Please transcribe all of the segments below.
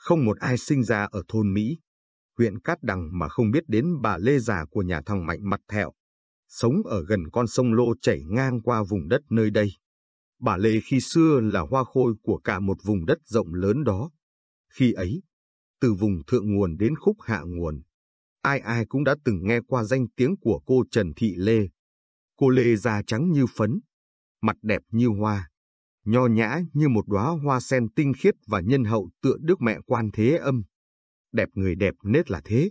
Không một ai sinh ra ở thôn Mỹ, huyện Cát Đằng mà không biết đến bà Lê già của nhà thằng Mạnh mặt thẹo, sống ở gần con sông Lô chảy ngang qua vùng đất nơi đây. Bà Lê khi xưa là hoa khôi của cả một vùng đất rộng lớn đó. Khi ấy, từ vùng thượng nguồn đến khúc hạ nguồn, ai ai cũng đã từng nghe qua danh tiếng của cô Trần Thị Lê. Cô Lê da trắng như phấn, mặt đẹp như hoa, nho nhã như một đóa hoa sen tinh khiết và nhân hậu tựa đức mẹ quan thế âm. Đẹp người đẹp nết là thế,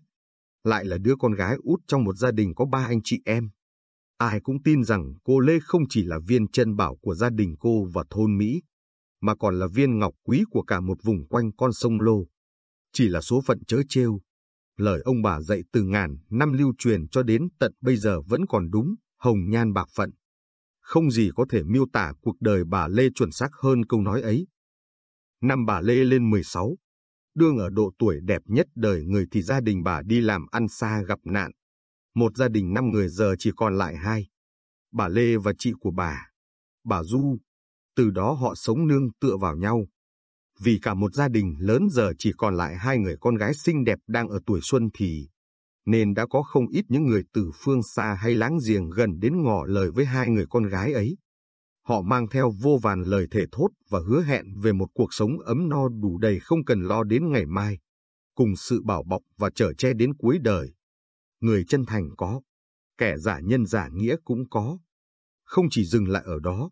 lại là đứa con gái út trong một gia đình có ba anh chị em. Ai cũng tin rằng cô Lê không chỉ là viên chân bảo của gia đình cô và thôn Mỹ, mà còn là viên ngọc quý của cả một vùng quanh con sông Lô. Chỉ là số phận chớ trêu. Lời ông bà dạy từ ngàn năm lưu truyền cho đến tận bây giờ vẫn còn đúng, hồng nhan bạc phận. Không gì có thể miêu tả cuộc đời bà Lê chuẩn xác hơn câu nói ấy. Năm bà Lê lên 16, đương ở độ tuổi đẹp nhất đời người thì gia đình bà đi làm ăn xa gặp nạn. Một gia đình năm người giờ chỉ còn lại hai. Bà Lê và chị của bà, bà Du. Từ đó họ sống nương tựa vào nhau. Vì cả một gia đình lớn giờ chỉ còn lại hai người con gái xinh đẹp đang ở tuổi xuân thì nên đã có không ít những người từ phương xa hay láng giềng gần đến ngỏ lời với hai người con gái ấy. Họ mang theo vô vàn lời thể thốt và hứa hẹn về một cuộc sống ấm no đủ đầy không cần lo đến ngày mai, cùng sự bảo bọc và chở che đến cuối đời. Người chân thành có, kẻ giả nhân giả nghĩa cũng có. Không chỉ dừng lại ở đó,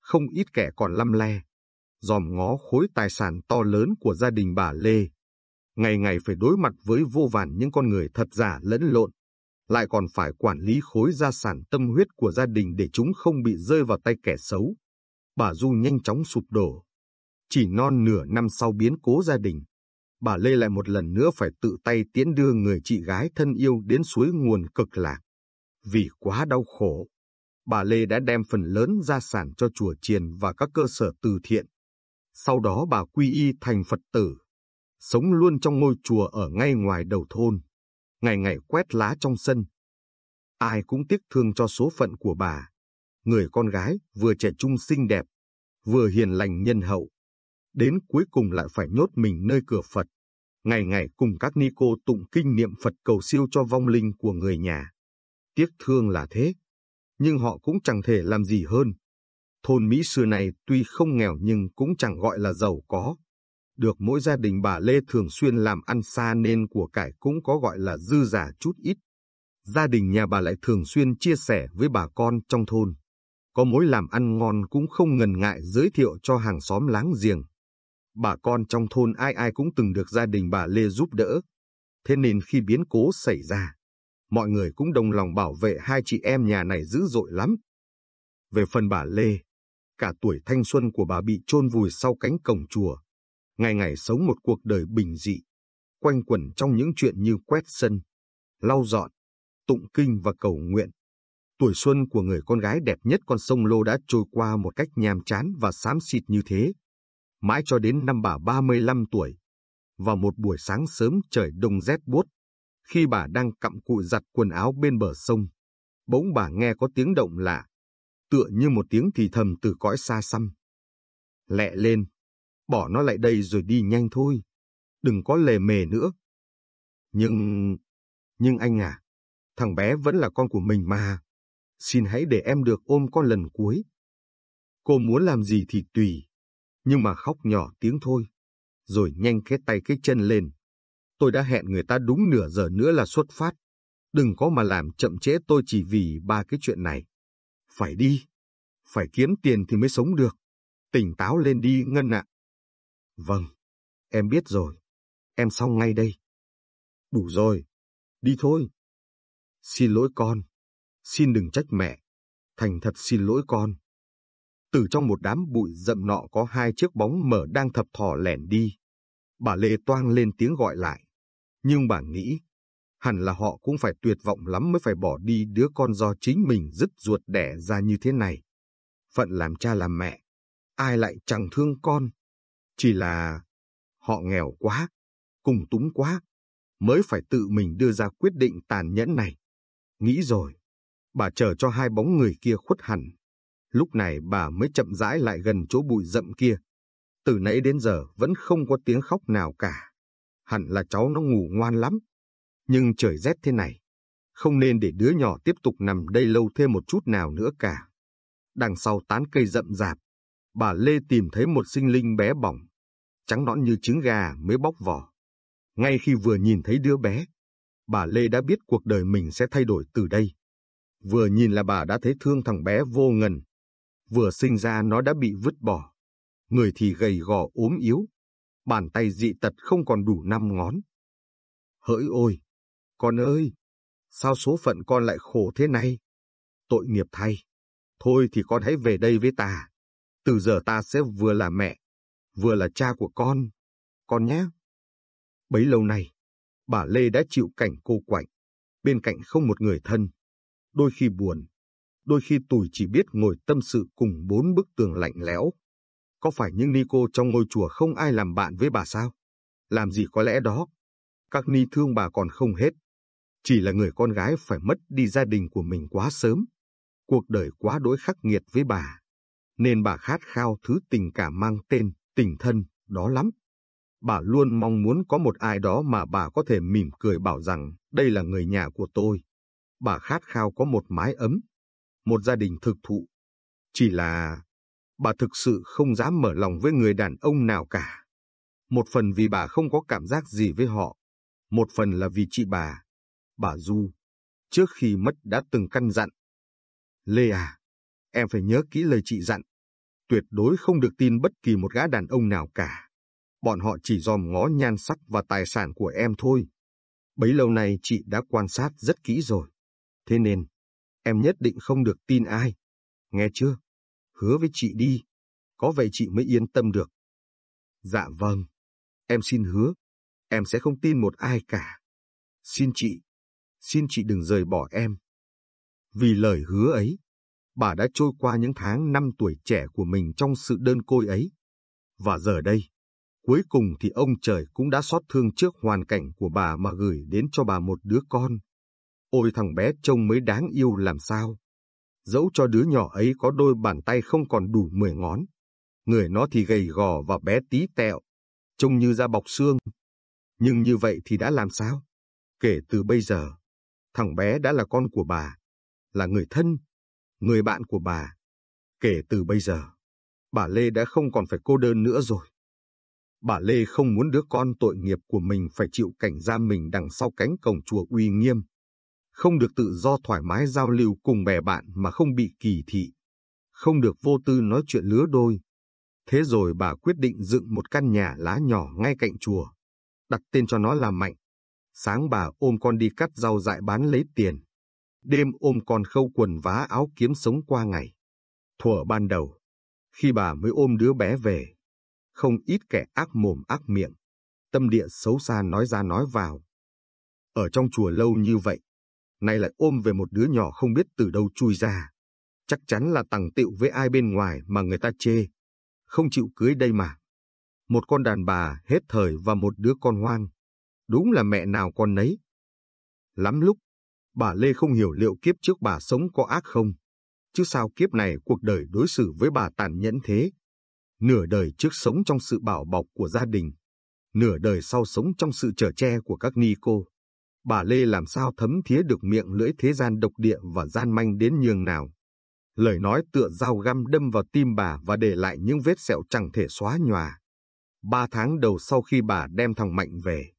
không ít kẻ còn lăm le, dòm ngó khối tài sản to lớn của gia đình bà Lê. Ngày ngày phải đối mặt với vô vàn những con người thật giả lẫn lộn, lại còn phải quản lý khối gia sản tâm huyết của gia đình để chúng không bị rơi vào tay kẻ xấu. Bà Du nhanh chóng sụp đổ. Chỉ non nửa năm sau biến cố gia đình, bà Lê lại một lần nữa phải tự tay tiễn đưa người chị gái thân yêu đến suối nguồn cực lạc. Vì quá đau khổ, bà Lê đã đem phần lớn gia sản cho chùa chiền và các cơ sở từ thiện. Sau đó bà quy y thành Phật tử, sống luôn trong ngôi chùa ở ngay ngoài đầu thôn ngày ngày quét lá trong sân. Ai cũng tiếc thương cho số phận của bà. Người con gái vừa trẻ trung xinh đẹp, vừa hiền lành nhân hậu. Đến cuối cùng lại phải nhốt mình nơi cửa Phật. Ngày ngày cùng các ni cô tụng kinh niệm Phật cầu siêu cho vong linh của người nhà. Tiếc thương là thế, nhưng họ cũng chẳng thể làm gì hơn. Thôn Mỹ xưa này tuy không nghèo nhưng cũng chẳng gọi là giàu có. Được mỗi gia đình bà Lê thường xuyên làm ăn xa nên của cải cũng có gọi là dư giả chút ít. Gia đình nhà bà lại thường xuyên chia sẻ với bà con trong thôn. Có mối làm ăn ngon cũng không ngần ngại giới thiệu cho hàng xóm láng giềng. Bà con trong thôn ai ai cũng từng được gia đình bà Lê giúp đỡ. Thế nên khi biến cố xảy ra, mọi người cũng đồng lòng bảo vệ hai chị em nhà này dữ dội lắm. Về phần bà Lê, cả tuổi thanh xuân của bà bị chôn vùi sau cánh cổng chùa ngày ngày sống một cuộc đời bình dị, quanh quẩn trong những chuyện như quét sân, lau dọn, tụng kinh và cầu nguyện. Tuổi xuân của người con gái đẹp nhất con sông Lô đã trôi qua một cách nhàm chán và xám xịt như thế. Mãi cho đến năm bà 35 tuổi, vào một buổi sáng sớm trời đông rét buốt, khi bà đang cặm cụi giặt quần áo bên bờ sông, bỗng bà nghe có tiếng động lạ, tựa như một tiếng thì thầm từ cõi xa xăm. Lẹ lên, bỏ nó lại đây rồi đi nhanh thôi. Đừng có lề mề nữa. Nhưng... Nhưng anh à, thằng bé vẫn là con của mình mà. Xin hãy để em được ôm con lần cuối. Cô muốn làm gì thì tùy, nhưng mà khóc nhỏ tiếng thôi. Rồi nhanh cái tay cái chân lên. Tôi đã hẹn người ta đúng nửa giờ nữa là xuất phát. Đừng có mà làm chậm trễ tôi chỉ vì ba cái chuyện này. Phải đi, phải kiếm tiền thì mới sống được. Tỉnh táo lên đi Ngân ạ. Vâng, em biết rồi. Em xong ngay đây. Đủ rồi. Đi thôi. Xin lỗi con. Xin đừng trách mẹ. Thành thật xin lỗi con. Từ trong một đám bụi rậm nọ có hai chiếc bóng mở đang thập thò lẻn đi. Bà Lê toang lên tiếng gọi lại. Nhưng bà nghĩ, hẳn là họ cũng phải tuyệt vọng lắm mới phải bỏ đi đứa con do chính mình dứt ruột đẻ ra như thế này. Phận làm cha làm mẹ, ai lại chẳng thương con. Chỉ là họ nghèo quá, cùng túng quá, mới phải tự mình đưa ra quyết định tàn nhẫn này. Nghĩ rồi, bà chờ cho hai bóng người kia khuất hẳn. Lúc này bà mới chậm rãi lại gần chỗ bụi rậm kia. Từ nãy đến giờ vẫn không có tiếng khóc nào cả. hẳn là cháu nó ngủ ngoan lắm. Nhưng trời rét thế này, không nên để đứa nhỏ tiếp tục nằm đây lâu thêm một chút nào nữa cả. Đằng sau tán cây rậm rạp, bà Lê tìm thấy một sinh linh bé bỏng, trắng nõn như trứng gà mới bóc vỏ. Ngay khi vừa nhìn thấy đứa bé, bà Lê đã biết cuộc đời mình sẽ thay đổi từ đây. Vừa nhìn là bà đã thấy thương thằng bé vô ngần. Vừa sinh ra nó đã bị vứt bỏ. Người thì gầy gò ốm yếu. Bàn tay dị tật không còn đủ năm ngón. Hỡi ôi! Con ơi! Sao số phận con lại khổ thế này? Tội nghiệp thay! Thôi thì con hãy về đây với ta. Từ giờ ta sẽ vừa là mẹ, vừa là cha của con. Con nhé! Bấy lâu nay, bà Lê đã chịu cảnh cô quạnh. Bên cạnh không một người thân đôi khi buồn, đôi khi tủi chỉ biết ngồi tâm sự cùng bốn bức tường lạnh lẽo. Có phải những ni cô trong ngôi chùa không ai làm bạn với bà sao? Làm gì có lẽ đó? Các ni thương bà còn không hết. Chỉ là người con gái phải mất đi gia đình của mình quá sớm. Cuộc đời quá đỗi khắc nghiệt với bà. Nên bà khát khao thứ tình cảm mang tên tình thân đó lắm. Bà luôn mong muốn có một ai đó mà bà có thể mỉm cười bảo rằng đây là người nhà của tôi bà khát khao có một mái ấm, một gia đình thực thụ. Chỉ là bà thực sự không dám mở lòng với người đàn ông nào cả. Một phần vì bà không có cảm giác gì với họ, một phần là vì chị bà, bà Du, trước khi mất đã từng căn dặn. Lê à, em phải nhớ kỹ lời chị dặn, tuyệt đối không được tin bất kỳ một gã đàn ông nào cả. Bọn họ chỉ dòm ngó nhan sắc và tài sản của em thôi. Bấy lâu nay chị đã quan sát rất kỹ rồi. Thế nên, em nhất định không được tin ai. Nghe chưa? Hứa với chị đi. Có vậy chị mới yên tâm được. Dạ vâng. Em xin hứa. Em sẽ không tin một ai cả. Xin chị. Xin chị đừng rời bỏ em. Vì lời hứa ấy, bà đã trôi qua những tháng năm tuổi trẻ của mình trong sự đơn côi ấy. Và giờ đây, cuối cùng thì ông trời cũng đã xót thương trước hoàn cảnh của bà mà gửi đến cho bà một đứa con. Ôi thằng bé trông mới đáng yêu làm sao. Dẫu cho đứa nhỏ ấy có đôi bàn tay không còn đủ mười ngón. Người nó thì gầy gò và bé tí tẹo, trông như da bọc xương. Nhưng như vậy thì đã làm sao? Kể từ bây giờ, thằng bé đã là con của bà, là người thân, người bạn của bà. Kể từ bây giờ, bà Lê đã không còn phải cô đơn nữa rồi. Bà Lê không muốn đứa con tội nghiệp của mình phải chịu cảnh giam mình đằng sau cánh cổng chùa uy nghiêm không được tự do thoải mái giao lưu cùng bè bạn mà không bị kỳ thị, không được vô tư nói chuyện lứa đôi. Thế rồi bà quyết định dựng một căn nhà lá nhỏ ngay cạnh chùa, đặt tên cho nó là Mạnh. Sáng bà ôm con đi cắt rau dại bán lấy tiền, đêm ôm con khâu quần vá áo kiếm sống qua ngày. Thuở ban đầu, khi bà mới ôm đứa bé về, không ít kẻ ác mồm ác miệng, tâm địa xấu xa nói ra nói vào. Ở trong chùa lâu như vậy, nay lại ôm về một đứa nhỏ không biết từ đâu chui ra. Chắc chắn là tằng tịu với ai bên ngoài mà người ta chê. Không chịu cưới đây mà. Một con đàn bà hết thời và một đứa con hoang. Đúng là mẹ nào con nấy. Lắm lúc, bà Lê không hiểu liệu kiếp trước bà sống có ác không. Chứ sao kiếp này cuộc đời đối xử với bà tàn nhẫn thế. Nửa đời trước sống trong sự bảo bọc của gia đình. Nửa đời sau sống trong sự trở che của các ni cô bà Lê làm sao thấm thía được miệng lưỡi thế gian độc địa và gian manh đến nhường nào. Lời nói tựa dao găm đâm vào tim bà và để lại những vết sẹo chẳng thể xóa nhòa. Ba tháng đầu sau khi bà đem thằng Mạnh về,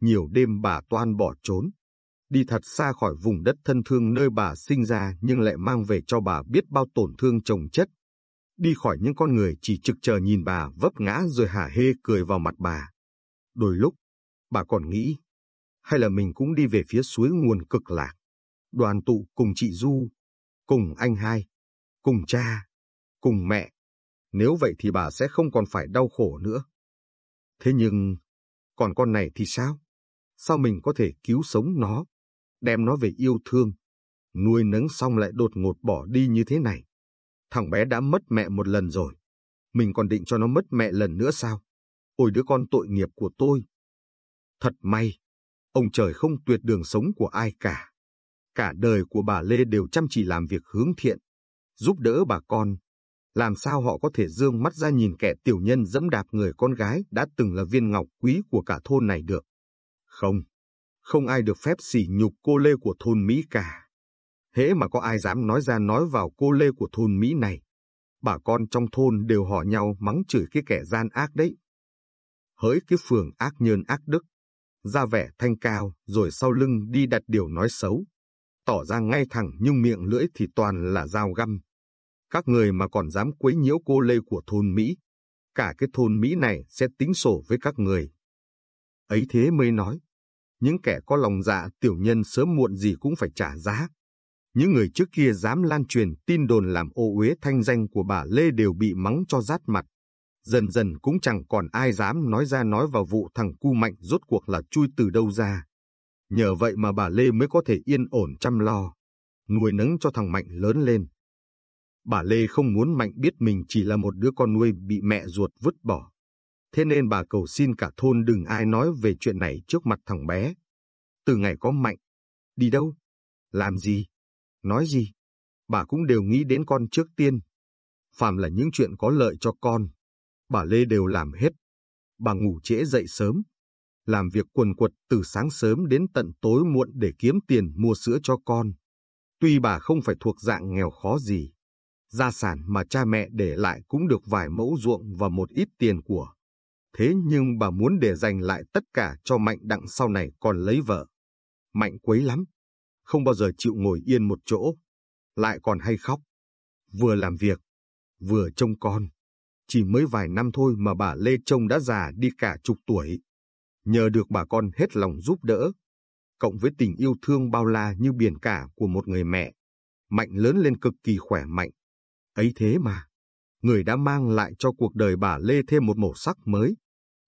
nhiều đêm bà toan bỏ trốn, đi thật xa khỏi vùng đất thân thương nơi bà sinh ra nhưng lại mang về cho bà biết bao tổn thương chồng chất. Đi khỏi những con người chỉ trực chờ nhìn bà vấp ngã rồi hả hê cười vào mặt bà. Đôi lúc, bà còn nghĩ hay là mình cũng đi về phía suối nguồn cực lạc, đoàn tụ cùng chị Du, cùng anh hai, cùng cha, cùng mẹ. Nếu vậy thì bà sẽ không còn phải đau khổ nữa. Thế nhưng, còn con này thì sao? Sao mình có thể cứu sống nó, đem nó về yêu thương, nuôi nấng xong lại đột ngột bỏ đi như thế này? Thằng bé đã mất mẹ một lần rồi, mình còn định cho nó mất mẹ lần nữa sao? Ôi đứa con tội nghiệp của tôi! Thật may, Ông trời không tuyệt đường sống của ai cả. Cả đời của bà Lê đều chăm chỉ làm việc hướng thiện, giúp đỡ bà con. Làm sao họ có thể dương mắt ra nhìn kẻ tiểu nhân dẫm đạp người con gái đã từng là viên ngọc quý của cả thôn này được. Không, không ai được phép sỉ nhục cô Lê của thôn Mỹ cả. Hễ mà có ai dám nói ra nói vào cô Lê của thôn Mỹ này, bà con trong thôn đều hò nhau mắng chửi cái kẻ gian ác đấy. Hỡi cái phường ác nhân ác đức, ra vẻ thanh cao rồi sau lưng đi đặt điều nói xấu, tỏ ra ngay thẳng nhưng miệng lưỡi thì toàn là dao găm. Các người mà còn dám quấy nhiễu cô Lê của thôn Mỹ, cả cái thôn Mỹ này sẽ tính sổ với các người. Ấy thế mới nói, những kẻ có lòng dạ tiểu nhân sớm muộn gì cũng phải trả giá. Những người trước kia dám lan truyền tin đồn làm ô uế thanh danh của bà Lê đều bị mắng cho rát mặt. Dần dần cũng chẳng còn ai dám nói ra nói vào vụ thằng cu mạnh rốt cuộc là chui từ đâu ra. Nhờ vậy mà bà Lê mới có thể yên ổn chăm lo, nuôi nấng cho thằng Mạnh lớn lên. Bà Lê không muốn Mạnh biết mình chỉ là một đứa con nuôi bị mẹ ruột vứt bỏ. Thế nên bà cầu xin cả thôn đừng ai nói về chuyện này trước mặt thằng bé. Từ ngày có Mạnh, đi đâu, làm gì, nói gì, bà cũng đều nghĩ đến con trước tiên. Phạm là những chuyện có lợi cho con, bà Lê đều làm hết. Bà ngủ trễ dậy sớm, làm việc quần quật từ sáng sớm đến tận tối muộn để kiếm tiền mua sữa cho con. Tuy bà không phải thuộc dạng nghèo khó gì, gia sản mà cha mẹ để lại cũng được vài mẫu ruộng và một ít tiền của. Thế nhưng bà muốn để dành lại tất cả cho Mạnh đặng sau này còn lấy vợ. Mạnh quấy lắm, không bao giờ chịu ngồi yên một chỗ, lại còn hay khóc. Vừa làm việc, vừa trông con. Chỉ mới vài năm thôi mà bà Lê trông đã già đi cả chục tuổi. Nhờ được bà con hết lòng giúp đỡ, cộng với tình yêu thương bao la như biển cả của một người mẹ, Mạnh lớn lên cực kỳ khỏe mạnh. Ấy thế mà, người đã mang lại cho cuộc đời bà Lê thêm một màu sắc mới.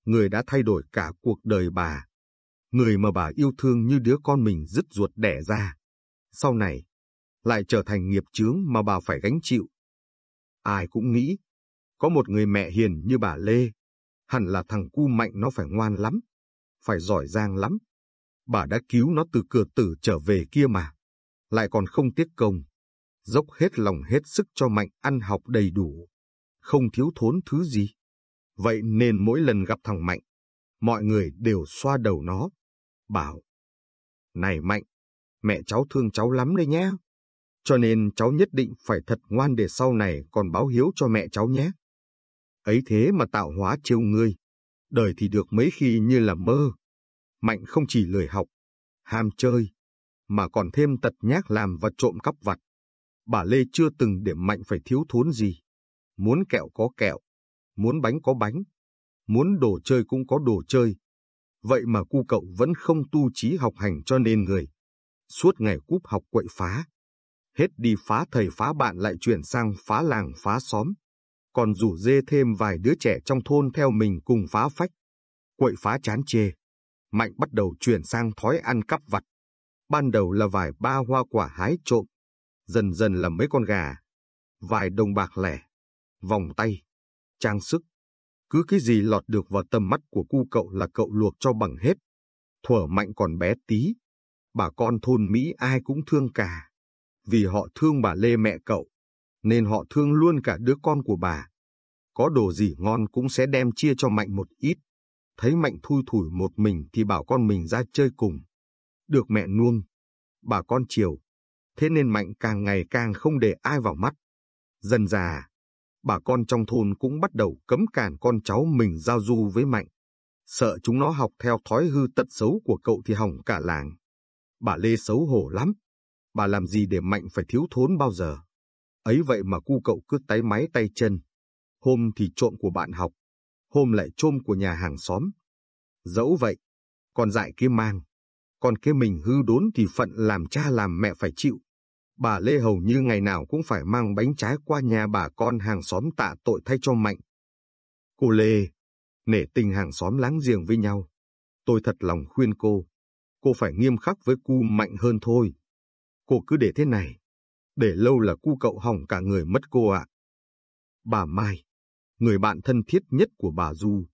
Người đã thay đổi cả cuộc đời bà. Người mà bà yêu thương như đứa con mình dứt ruột đẻ ra. Sau này, lại trở thành nghiệp chướng mà bà phải gánh chịu. Ai cũng nghĩ, có một người mẹ hiền như bà Lê, hẳn là thằng cu mạnh nó phải ngoan lắm, phải giỏi giang lắm. Bà đã cứu nó từ cửa tử trở về kia mà, lại còn không tiếc công dốc hết lòng hết sức cho Mạnh ăn học đầy đủ, không thiếu thốn thứ gì. Vậy nên mỗi lần gặp thằng Mạnh, mọi người đều xoa đầu nó, bảo, Này Mạnh, mẹ cháu thương cháu lắm đấy nhé. Cho nên cháu nhất định phải thật ngoan để sau này còn báo hiếu cho mẹ cháu nhé. Ấy thế mà tạo hóa trêu ngươi, đời thì được mấy khi như là mơ. Mạnh không chỉ lười học, ham chơi, mà còn thêm tật nhác làm và trộm cắp vặt bà Lê chưa từng để Mạnh phải thiếu thốn gì. Muốn kẹo có kẹo, muốn bánh có bánh, muốn đồ chơi cũng có đồ chơi. Vậy mà cu cậu vẫn không tu trí học hành cho nên người. Suốt ngày cúp học quậy phá. Hết đi phá thầy phá bạn lại chuyển sang phá làng phá xóm. Còn rủ dê thêm vài đứa trẻ trong thôn theo mình cùng phá phách. Quậy phá chán chê. Mạnh bắt đầu chuyển sang thói ăn cắp vặt. Ban đầu là vài ba hoa quả hái trộm, dần dần là mấy con gà, vài đồng bạc lẻ, vòng tay, trang sức. Cứ cái gì lọt được vào tầm mắt của cu cậu là cậu luộc cho bằng hết. Thuở mạnh còn bé tí, bà con thôn Mỹ ai cũng thương cả. Vì họ thương bà Lê mẹ cậu, nên họ thương luôn cả đứa con của bà. Có đồ gì ngon cũng sẽ đem chia cho Mạnh một ít. Thấy Mạnh thui thủi một mình thì bảo con mình ra chơi cùng. Được mẹ nuông, bà con chiều, thế nên Mạnh càng ngày càng không để ai vào mắt. Dần già, bà con trong thôn cũng bắt đầu cấm cản con cháu mình giao du với Mạnh. Sợ chúng nó học theo thói hư tật xấu của cậu thì hỏng cả làng. Bà Lê xấu hổ lắm. Bà làm gì để Mạnh phải thiếu thốn bao giờ. Ấy vậy mà cu cậu cứ tay máy tay chân. Hôm thì trộm của bạn học, hôm lại trôm của nhà hàng xóm. Dẫu vậy, còn dại kia mang, còn cái mình hư đốn thì phận làm cha làm mẹ phải chịu. Bà Lê hầu như ngày nào cũng phải mang bánh trái qua nhà bà con hàng xóm tạ tội thay cho Mạnh. Cô Lê, nể tình hàng xóm láng giềng với nhau. Tôi thật lòng khuyên cô, cô phải nghiêm khắc với cu Mạnh hơn thôi. Cô cứ để thế này, để lâu là cu cậu hỏng cả người mất cô ạ. Bà Mai, người bạn thân thiết nhất của bà Du,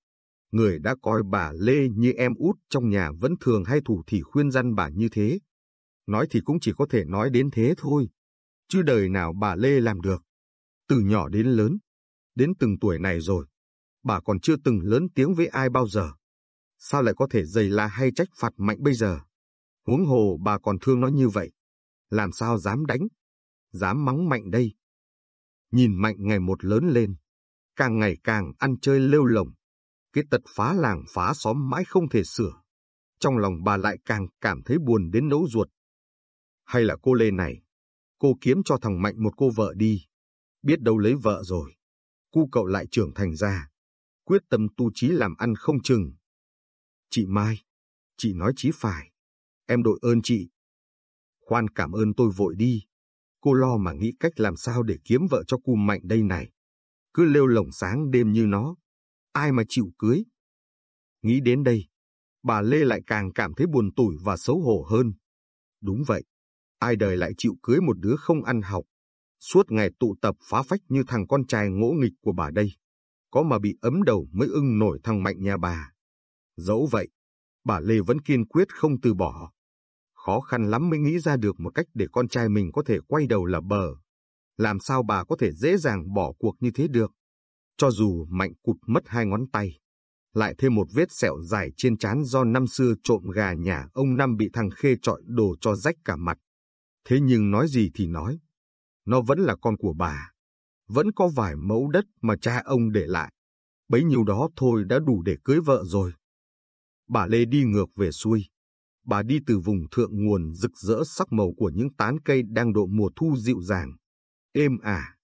người đã coi bà Lê như em út trong nhà vẫn thường hay thủ thỉ khuyên răn bà như thế. Nói thì cũng chỉ có thể nói đến thế thôi, chứ đời nào bà Lê làm được. Từ nhỏ đến lớn, đến từng tuổi này rồi, bà còn chưa từng lớn tiếng với ai bao giờ. Sao lại có thể dày la hay trách phạt Mạnh bây giờ? Huống hồ bà còn thương nó như vậy. Làm sao dám đánh? Dám mắng Mạnh đây? Nhìn Mạnh ngày một lớn lên, càng ngày càng ăn chơi lêu lồng. Cái tật phá làng phá xóm mãi không thể sửa. Trong lòng bà lại càng cảm thấy buồn đến nấu ruột. Hay là cô Lê này, cô kiếm cho thằng Mạnh một cô vợ đi. Biết đâu lấy vợ rồi. Cu cậu lại trưởng thành ra. Quyết tâm tu trí làm ăn không chừng. Chị Mai, chị nói chí phải. Em đội ơn chị. Khoan cảm ơn tôi vội đi. Cô lo mà nghĩ cách làm sao để kiếm vợ cho cu Mạnh đây này. Cứ lêu lồng sáng đêm như nó. Ai mà chịu cưới? Nghĩ đến đây, bà Lê lại càng cảm thấy buồn tủi và xấu hổ hơn. Đúng vậy, ai đời lại chịu cưới một đứa không ăn học, suốt ngày tụ tập phá phách như thằng con trai ngỗ nghịch của bà đây. Có mà bị ấm đầu mới ưng nổi thằng Mạnh nhà bà. Dẫu vậy, bà Lê vẫn kiên quyết không từ bỏ. Khó khăn lắm mới nghĩ ra được một cách để con trai mình có thể quay đầu là bờ. Làm sao bà có thể dễ dàng bỏ cuộc như thế được? Cho dù Mạnh cụt mất hai ngón tay, lại thêm một vết sẹo dài trên trán do năm xưa trộm gà nhà ông Năm bị thằng Khê trọi đồ cho rách cả mặt. Thế nhưng nói gì thì nói, nó vẫn là con của bà. Vẫn có vài mẫu đất mà cha ông để lại. Bấy nhiêu đó thôi đã đủ để cưới vợ rồi. Bà Lê đi ngược về xuôi. Bà đi từ vùng thượng nguồn rực rỡ sắc màu của những tán cây đang độ mùa thu dịu dàng. Êm ả.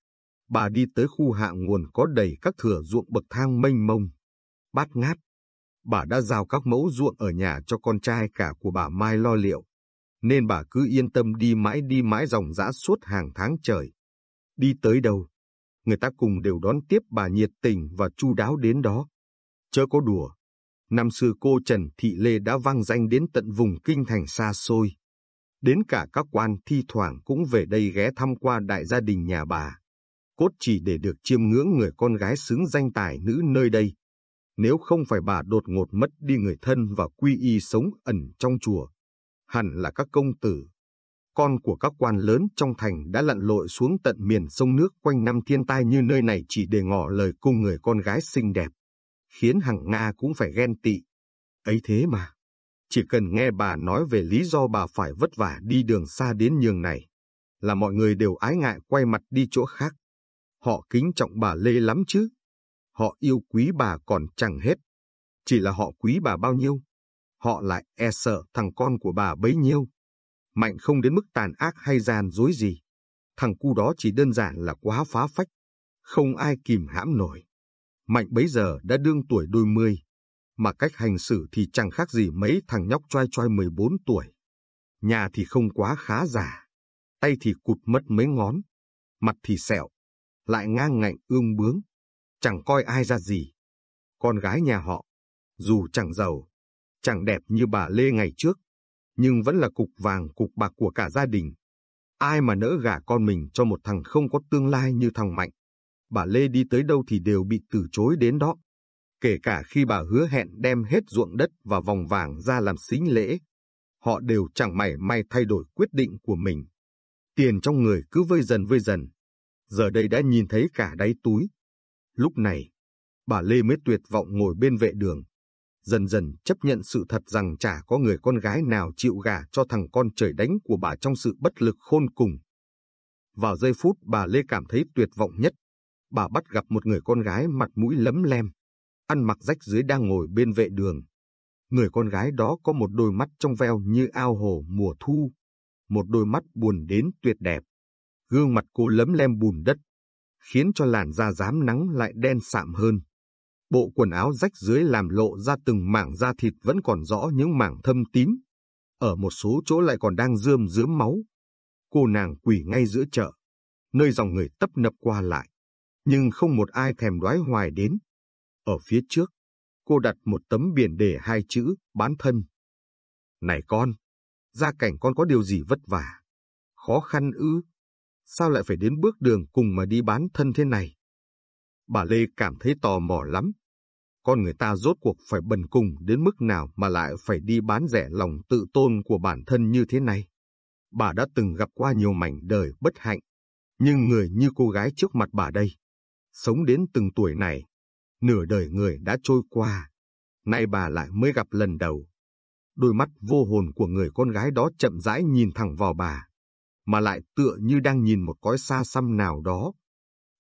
Bà đi tới khu hạ nguồn có đầy các thửa ruộng bậc thang mênh mông. Bát ngát. Bà đã giao các mẫu ruộng ở nhà cho con trai cả của bà Mai lo liệu nên bà cứ yên tâm đi mãi đi mãi dòng dã suốt hàng tháng trời. Đi tới đâu, người ta cùng đều đón tiếp bà nhiệt tình và chu đáo đến đó. Chớ có đùa, năm xưa cô Trần Thị Lê đã vang danh đến tận vùng kinh thành xa xôi. Đến cả các quan thi thoảng cũng về đây ghé thăm qua đại gia đình nhà bà. Cốt chỉ để được chiêm ngưỡng người con gái xứng danh tài nữ nơi đây. Nếu không phải bà đột ngột mất đi người thân và quy y sống ẩn trong chùa, hẳn là các công tử. Con của các quan lớn trong thành đã lặn lội xuống tận miền sông nước quanh năm thiên tai như nơi này chỉ để ngỏ lời cung người con gái xinh đẹp, khiến hàng Nga cũng phải ghen tị. Ấy thế mà, chỉ cần nghe bà nói về lý do bà phải vất vả đi đường xa đến nhường này, là mọi người đều ái ngại quay mặt đi chỗ khác. Họ kính trọng bà Lê lắm chứ. Họ yêu quý bà còn chẳng hết. Chỉ là họ quý bà bao nhiêu, họ lại e sợ thằng con của bà bấy nhiêu. Mạnh không đến mức tàn ác hay gian dối gì. Thằng cu đó chỉ đơn giản là quá phá phách, không ai kìm hãm nổi. Mạnh bấy giờ đã đương tuổi đôi mươi, mà cách hành xử thì chẳng khác gì mấy thằng nhóc choai choai 14 tuổi. Nhà thì không quá khá giả, tay thì cụt mất mấy ngón, mặt thì sẹo, lại ngang ngạnh ương bướng, chẳng coi ai ra gì. Con gái nhà họ, dù chẳng giàu, chẳng đẹp như bà Lê ngày trước, nhưng vẫn là cục vàng cục bạc của cả gia đình. Ai mà nỡ gả con mình cho một thằng không có tương lai như thằng Mạnh. Bà Lê đi tới đâu thì đều bị từ chối đến đó. Kể cả khi bà hứa hẹn đem hết ruộng đất và vòng vàng ra làm xính lễ, họ đều chẳng mảy may thay đổi quyết định của mình. Tiền trong người cứ vơi dần vơi dần, giờ đây đã nhìn thấy cả đáy túi. Lúc này, bà Lê mới tuyệt vọng ngồi bên vệ đường, dần dần chấp nhận sự thật rằng chả có người con gái nào chịu gả cho thằng con trời đánh của bà trong sự bất lực khôn cùng. Vào giây phút bà Lê cảm thấy tuyệt vọng nhất, bà bắt gặp một người con gái mặt mũi lấm lem, ăn mặc rách dưới đang ngồi bên vệ đường. Người con gái đó có một đôi mắt trong veo như ao hồ mùa thu, một đôi mắt buồn đến tuyệt đẹp. Gương mặt cô lấm lem bùn đất, khiến cho làn da dám nắng lại đen sạm hơn. Bộ quần áo rách dưới làm lộ ra từng mảng da thịt vẫn còn rõ những mảng thâm tím. Ở một số chỗ lại còn đang rơm dướm máu. Cô nàng quỳ ngay giữa chợ, nơi dòng người tấp nập qua lại. Nhưng không một ai thèm đoái hoài đến. Ở phía trước, cô đặt một tấm biển đề hai chữ bán thân. Này con, gia cảnh con có điều gì vất vả? Khó khăn ư? Sao lại phải đến bước đường cùng mà đi bán thân thế này? Bà Lê cảm thấy tò mò lắm, con người ta rốt cuộc phải bần cùng đến mức nào mà lại phải đi bán rẻ lòng tự tôn của bản thân như thế này. Bà đã từng gặp qua nhiều mảnh đời bất hạnh, nhưng người như cô gái trước mặt bà đây, sống đến từng tuổi này, nửa đời người đã trôi qua, Nay bà lại mới gặp lần đầu. Đôi mắt vô hồn của người con gái đó chậm rãi nhìn thẳng vào bà, mà lại tựa như đang nhìn một cõi xa xăm nào đó.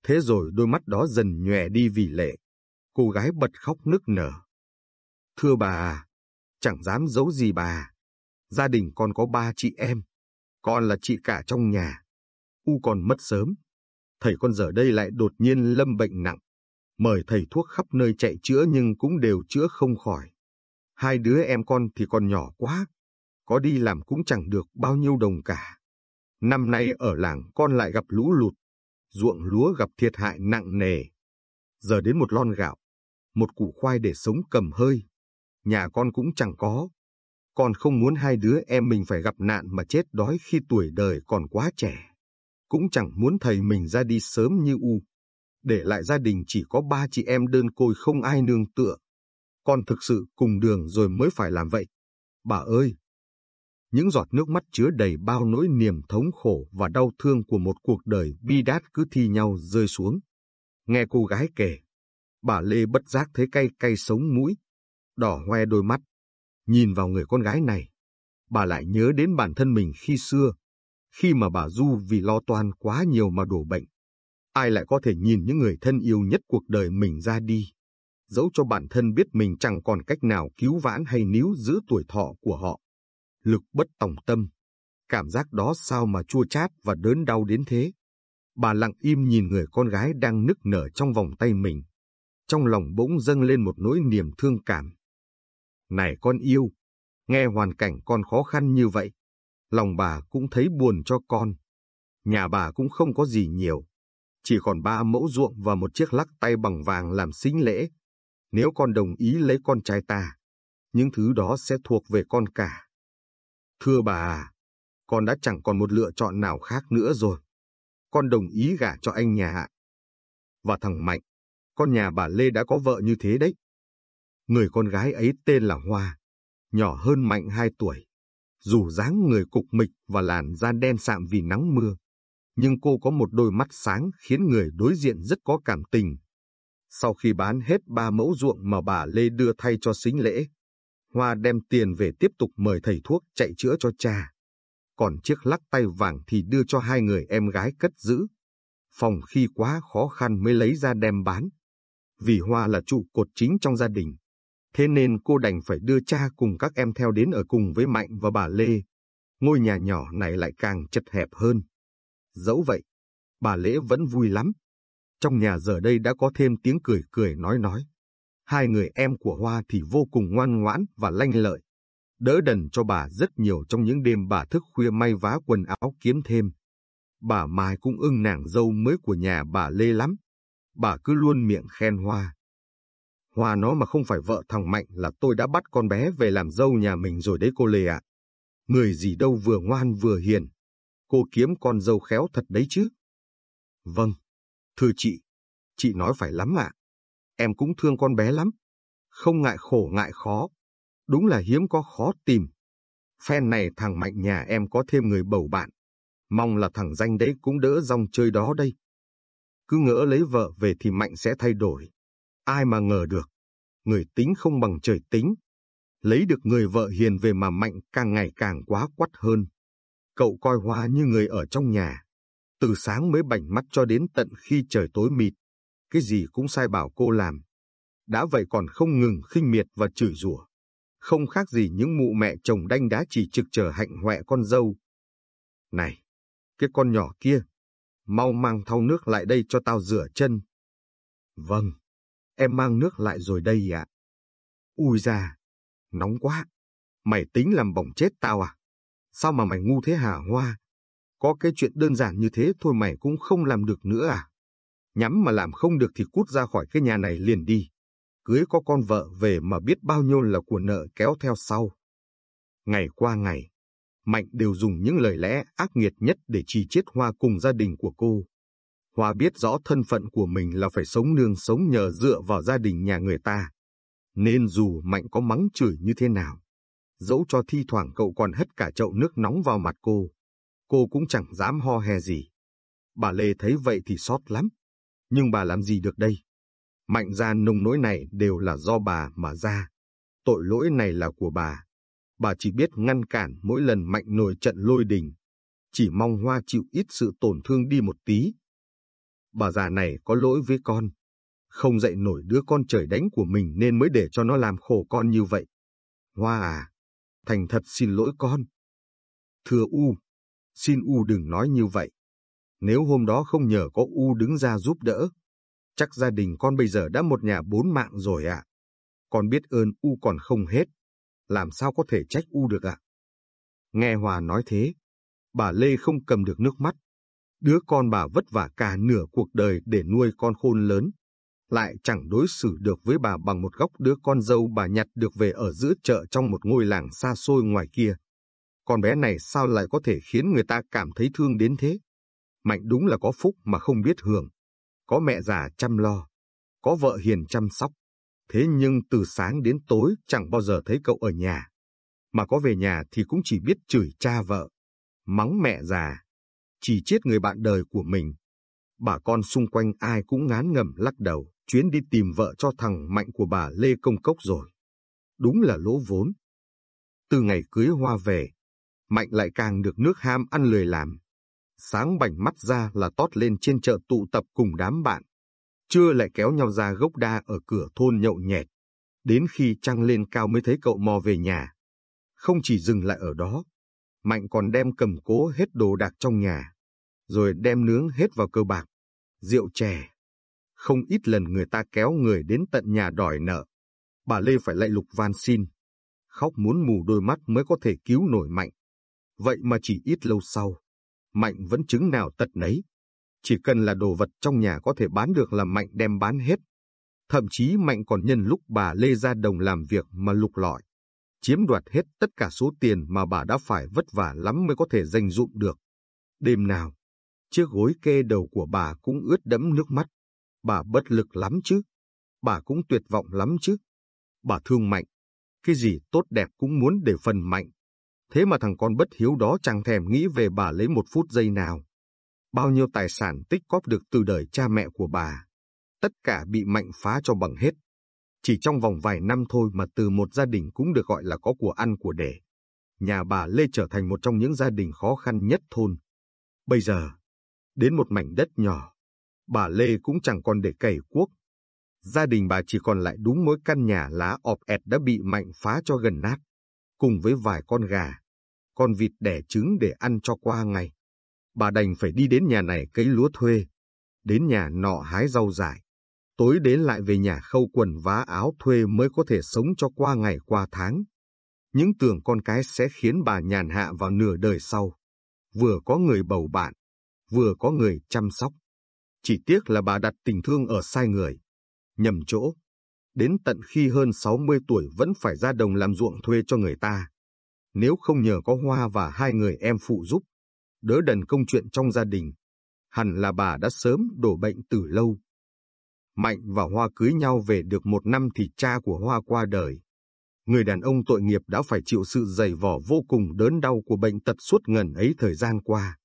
Thế rồi đôi mắt đó dần nhòe đi vì lệ. Cô gái bật khóc nức nở. Thưa bà, à, chẳng dám giấu gì bà. Gia đình con có ba chị em. Con là chị cả trong nhà. U còn mất sớm. Thầy con giờ đây lại đột nhiên lâm bệnh nặng. Mời thầy thuốc khắp nơi chạy chữa nhưng cũng đều chữa không khỏi. Hai đứa em con thì còn nhỏ quá. Có đi làm cũng chẳng được bao nhiêu đồng cả. Năm nay ở làng con lại gặp lũ lụt. Ruộng lúa gặp thiệt hại nặng nề. Giờ đến một lon gạo. Một củ khoai để sống cầm hơi. Nhà con cũng chẳng có. Con không muốn hai đứa em mình phải gặp nạn mà chết đói khi tuổi đời còn quá trẻ. Cũng chẳng muốn thầy mình ra đi sớm như U. Để lại gia đình chỉ có ba chị em đơn côi không ai nương tựa. Con thực sự cùng đường rồi mới phải làm vậy. Bà ơi! Những giọt nước mắt chứa đầy bao nỗi niềm thống khổ và đau thương của một cuộc đời bi đát cứ thi nhau rơi xuống. Nghe cô gái kể, bà Lê bất giác thấy cay cay sống mũi, đỏ hoe đôi mắt. Nhìn vào người con gái này, bà lại nhớ đến bản thân mình khi xưa, khi mà bà Du vì lo toan quá nhiều mà đổ bệnh. Ai lại có thể nhìn những người thân yêu nhất cuộc đời mình ra đi, dẫu cho bản thân biết mình chẳng còn cách nào cứu vãn hay níu giữ tuổi thọ của họ. Lực bất tòng tâm, cảm giác đó sao mà chua chát và đớn đau đến thế. Bà lặng im nhìn người con gái đang nức nở trong vòng tay mình. Trong lòng bỗng dâng lên một nỗi niềm thương cảm. Này con yêu, nghe hoàn cảnh con khó khăn như vậy, lòng bà cũng thấy buồn cho con. Nhà bà cũng không có gì nhiều, chỉ còn ba mẫu ruộng và một chiếc lắc tay bằng vàng làm sính lễ. Nếu con đồng ý lấy con trai ta, những thứ đó sẽ thuộc về con cả. Thưa bà, à, con đã chẳng còn một lựa chọn nào khác nữa rồi. Con đồng ý gả cho anh nhà. Và thằng Mạnh, con nhà bà Lê đã có vợ như thế đấy. Người con gái ấy tên là Hoa, nhỏ hơn Mạnh hai tuổi. Dù dáng người cục mịch và làn da đen sạm vì nắng mưa, nhưng cô có một đôi mắt sáng khiến người đối diện rất có cảm tình. Sau khi bán hết ba mẫu ruộng mà bà Lê đưa thay cho xính lễ, Hoa đem tiền về tiếp tục mời thầy thuốc chạy chữa cho cha. Còn chiếc lắc tay vàng thì đưa cho hai người em gái cất giữ. Phòng khi quá khó khăn mới lấy ra đem bán. Vì Hoa là trụ cột chính trong gia đình, Thế nên cô đành phải đưa cha cùng các em theo đến ở cùng với Mạnh và bà Lê. Ngôi nhà nhỏ này lại càng chật hẹp hơn. Dẫu vậy, bà Lễ vẫn vui lắm. Trong nhà giờ đây đã có thêm tiếng cười cười nói nói. Hai người em của Hoa thì vô cùng ngoan ngoãn và lanh lợi. Đỡ đần cho bà rất nhiều trong những đêm bà thức khuya may vá quần áo kiếm thêm. Bà Mai cũng ưng nàng dâu mới của nhà bà Lê lắm. Bà cứ luôn miệng khen Hoa. Hoa nó mà không phải vợ thằng Mạnh là tôi đã bắt con bé về làm dâu nhà mình rồi đấy cô Lê ạ. Người gì đâu vừa ngoan vừa hiền. Cô kiếm con dâu khéo thật đấy chứ. Vâng, thưa chị, chị nói phải lắm ạ. Em cũng thương con bé lắm. Không ngại khổ ngại khó. Đúng là hiếm có khó tìm. Phen này thằng Mạnh nhà em có thêm người bầu bạn. Mong là thằng danh đấy cũng đỡ dòng chơi đó đây. Cứ ngỡ lấy vợ về thì Mạnh sẽ thay đổi. Ai mà ngờ được, người tính không bằng trời tính. Lấy được người vợ hiền về mà mạnh càng ngày càng quá quắt hơn. Cậu coi hoa như người ở trong nhà. Từ sáng mới bảnh mắt cho đến tận khi trời tối mịt. Cái gì cũng sai bảo cô làm. Đã vậy còn không ngừng khinh miệt và chửi rủa. Không khác gì những mụ mẹ chồng đanh đá chỉ trực chờ hạnh hoẹ con dâu. Này, cái con nhỏ kia, mau mang thau nước lại đây cho tao rửa chân. Vâng. Em mang nước lại rồi đây ạ. Ui da, nóng quá. Mày tính làm bỏng chết tao à? Sao mà mày ngu thế hả Hoa? Có cái chuyện đơn giản như thế thôi mày cũng không làm được nữa à? Nhắm mà làm không được thì cút ra khỏi cái nhà này liền đi. Cưới có con vợ về mà biết bao nhiêu là của nợ kéo theo sau. Ngày qua ngày, Mạnh đều dùng những lời lẽ ác nghiệt nhất để chỉ chết Hoa cùng gia đình của cô. Hoa biết rõ thân phận của mình là phải sống nương sống nhờ dựa vào gia đình nhà người ta. Nên dù Mạnh có mắng chửi như thế nào, dẫu cho thi thoảng cậu còn hất cả chậu nước nóng vào mặt cô, cô cũng chẳng dám ho hè gì. Bà Lê thấy vậy thì xót lắm. Nhưng bà làm gì được đây? Mạnh ra nông nỗi này đều là do bà mà ra. tội lỗi này là của bà. Bà chỉ biết ngăn cản mỗi lần Mạnh nổi trận lôi đình. Chỉ mong Hoa chịu ít sự tổn thương đi một tí. Bà già này có lỗi với con. Không dạy nổi đứa con trời đánh của mình nên mới để cho nó làm khổ con như vậy. Hoa à, thành thật xin lỗi con. Thưa U, xin U đừng nói như vậy. Nếu hôm đó không nhờ có U đứng ra giúp đỡ, chắc gia đình con bây giờ đã một nhà bốn mạng rồi ạ. À. Con biết ơn U còn không hết, làm sao có thể trách U được ạ? À? Nghe Hòa nói thế, bà Lê không cầm được nước mắt. Đứa con bà vất vả cả nửa cuộc đời để nuôi con khôn lớn, lại chẳng đối xử được với bà bằng một góc đứa con dâu bà nhặt được về ở giữa chợ trong một ngôi làng xa xôi ngoài kia. Con bé này sao lại có thể khiến người ta cảm thấy thương đến thế? Mạnh đúng là có phúc mà không biết hưởng. Có mẹ già chăm lo, có vợ hiền chăm sóc. Thế nhưng từ sáng đến tối chẳng bao giờ thấy cậu ở nhà. Mà có về nhà thì cũng chỉ biết chửi cha vợ, mắng mẹ già, chỉ chết người bạn đời của mình. Bà con xung quanh ai cũng ngán ngẩm lắc đầu, chuyến đi tìm vợ cho thằng Mạnh của bà Lê Công Cốc rồi. Đúng là lỗ vốn. Từ ngày cưới hoa về, Mạnh lại càng được nước ham ăn lười làm. Sáng bảnh mắt ra là tót lên trên chợ tụ tập cùng đám bạn. Trưa lại kéo nhau ra gốc đa ở cửa thôn nhậu nhẹt. Đến khi trăng lên cao mới thấy cậu mò về nhà. Không chỉ dừng lại ở đó, Mạnh còn đem cầm cố hết đồ đạc trong nhà, rồi đem nướng hết vào cơ bạc, rượu chè. Không ít lần người ta kéo người đến tận nhà đòi nợ. Bà Lê phải lại lục van xin. Khóc muốn mù đôi mắt mới có thể cứu nổi Mạnh. Vậy mà chỉ ít lâu sau, Mạnh vẫn chứng nào tật nấy. Chỉ cần là đồ vật trong nhà có thể bán được là Mạnh đem bán hết. Thậm chí Mạnh còn nhân lúc bà Lê ra đồng làm việc mà lục lọi. Chiếm đoạt hết tất cả số tiền mà bà đã phải vất vả lắm mới có thể dành dụng được. Đêm nào, chiếc gối kê đầu của bà cũng ướt đẫm nước mắt. Bà bất lực lắm chứ. Bà cũng tuyệt vọng lắm chứ. Bà thương Mạnh. Cái gì tốt đẹp cũng muốn để phần Mạnh. Thế mà thằng con bất hiếu đó chẳng thèm nghĩ về bà lấy một phút giây nào. Bao nhiêu tài sản tích cóp được từ đời cha mẹ của bà. Tất cả bị mạnh phá cho bằng hết. Chỉ trong vòng vài năm thôi mà từ một gia đình cũng được gọi là có của ăn của để. Nhà bà Lê trở thành một trong những gia đình khó khăn nhất thôn. Bây giờ, đến một mảnh đất nhỏ, bà Lê cũng chẳng còn để cày cuốc. Gia đình bà chỉ còn lại đúng mỗi căn nhà lá ọp ẹt đã bị mạnh phá cho gần nát, cùng với vài con gà, con vịt đẻ trứng để ăn cho qua ngày. Bà đành phải đi đến nhà này cấy lúa thuê, đến nhà nọ hái rau dại, tối đến lại về nhà khâu quần vá áo thuê mới có thể sống cho qua ngày qua tháng. Những tưởng con cái sẽ khiến bà nhàn hạ vào nửa đời sau. Vừa có người bầu bạn, vừa có người chăm sóc. Chỉ tiếc là bà đặt tình thương ở sai người, nhầm chỗ. Đến tận khi hơn 60 tuổi vẫn phải ra đồng làm ruộng thuê cho người ta. Nếu không nhờ có Hoa và hai người em phụ giúp, đỡ đần công chuyện trong gia đình, hẳn là bà đã sớm đổ bệnh từ lâu. Mạnh và Hoa cưới nhau về được một năm thì cha của Hoa qua đời. Người đàn ông tội nghiệp đã phải chịu sự dày vò vô cùng đớn đau của bệnh tật suốt ngần ấy thời gian qua.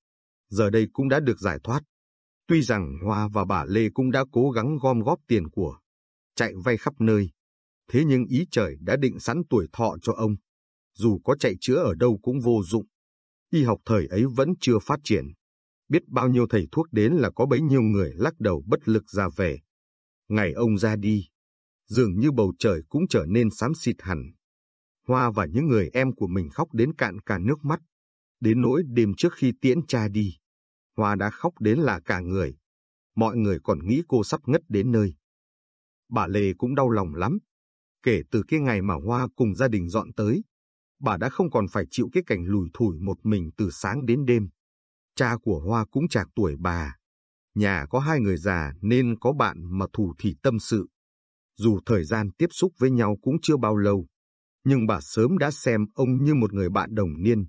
Giờ đây cũng đã được giải thoát. Tuy rằng Hoa và bà Lê cũng đã cố gắng gom góp tiền của, chạy vay khắp nơi. Thế nhưng ý trời đã định sẵn tuổi thọ cho ông. Dù có chạy chữa ở đâu cũng vô dụng. Y học thời ấy vẫn chưa phát triển. Biết bao nhiêu thầy thuốc đến là có bấy nhiêu người lắc đầu bất lực ra về. Ngày ông ra đi, dường như bầu trời cũng trở nên xám xịt hẳn. Hoa và những người em của mình khóc đến cạn cả nước mắt. Đến nỗi đêm trước khi tiễn cha đi, Hoa đã khóc đến là cả người. Mọi người còn nghĩ cô sắp ngất đến nơi. Bà Lê cũng đau lòng lắm. Kể từ cái ngày mà Hoa cùng gia đình dọn tới, bà đã không còn phải chịu cái cảnh lùi thủi một mình từ sáng đến đêm. Cha của Hoa cũng chạc tuổi bà. Nhà có hai người già nên có bạn mà thủ thì tâm sự. Dù thời gian tiếp xúc với nhau cũng chưa bao lâu, nhưng bà sớm đã xem ông như một người bạn đồng niên,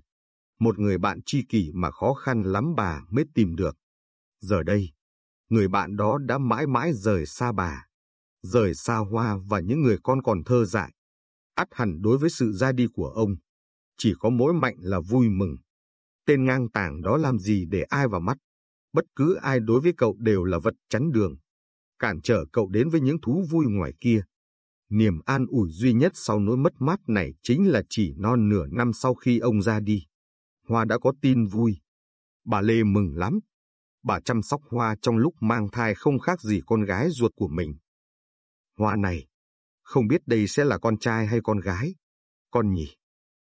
một người bạn tri kỷ mà khó khăn lắm bà mới tìm được. Giờ đây, người bạn đó đã mãi mãi rời xa bà, rời xa Hoa và những người con còn thơ dại. Ắt hẳn đối với sự ra đi của ông, chỉ có mỗi mạnh là vui mừng. Tên ngang tàng đó làm gì để ai vào mắt. Bất cứ ai đối với cậu đều là vật chắn đường, cản trở cậu đến với những thú vui ngoài kia. Niềm an ủi duy nhất sau nỗi mất mát này chính là chỉ non nửa năm sau khi ông ra đi. Hoa đã có tin vui. Bà Lê mừng lắm. Bà chăm sóc Hoa trong lúc mang thai không khác gì con gái ruột của mình. Hoa này, không biết đây sẽ là con trai hay con gái. Con nhỉ,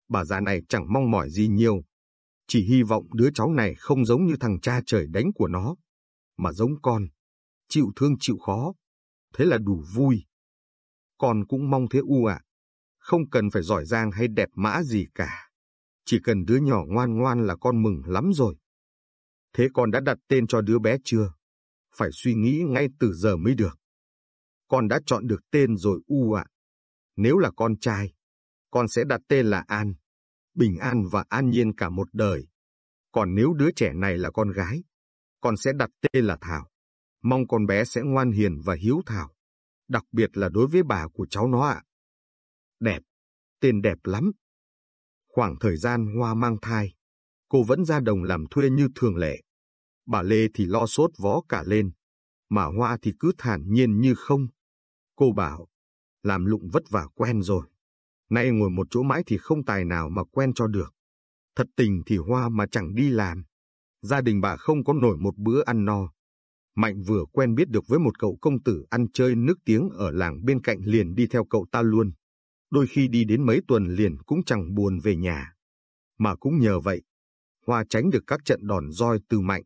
bà già này chẳng mong mỏi gì nhiều. Chỉ hy vọng đứa cháu này không giống như thằng cha trời đánh của nó, mà giống con, chịu thương chịu khó. Thế là đủ vui. Con cũng mong thế U ạ. Không cần phải giỏi giang hay đẹp mã gì cả. Chỉ cần đứa nhỏ ngoan ngoan là con mừng lắm rồi. Thế con đã đặt tên cho đứa bé chưa? Phải suy nghĩ ngay từ giờ mới được. Con đã chọn được tên rồi U ạ. Nếu là con trai, con sẽ đặt tên là An. Bình an và an nhiên cả một đời. Còn nếu đứa trẻ này là con gái, con sẽ đặt tên là Thảo. Mong con bé sẽ ngoan hiền và hiếu thảo. Đặc biệt là đối với bà của cháu nó ạ. Đẹp, tên đẹp lắm. Khoảng thời gian Hoa mang thai, cô vẫn ra đồng làm thuê như thường lệ. Bà Lê thì lo sốt vó cả lên, mà Hoa thì cứ thản nhiên như không. Cô bảo, làm lụng vất vả quen rồi. Nay ngồi một chỗ mãi thì không tài nào mà quen cho được. Thật tình thì Hoa mà chẳng đi làm. Gia đình bà không có nổi một bữa ăn no. Mạnh vừa quen biết được với một cậu công tử ăn chơi nước tiếng ở làng bên cạnh liền đi theo cậu ta luôn. Đôi khi đi đến mấy tuần liền cũng chẳng buồn về nhà. Mà cũng nhờ vậy, Hoa tránh được các trận đòn roi từ Mạnh.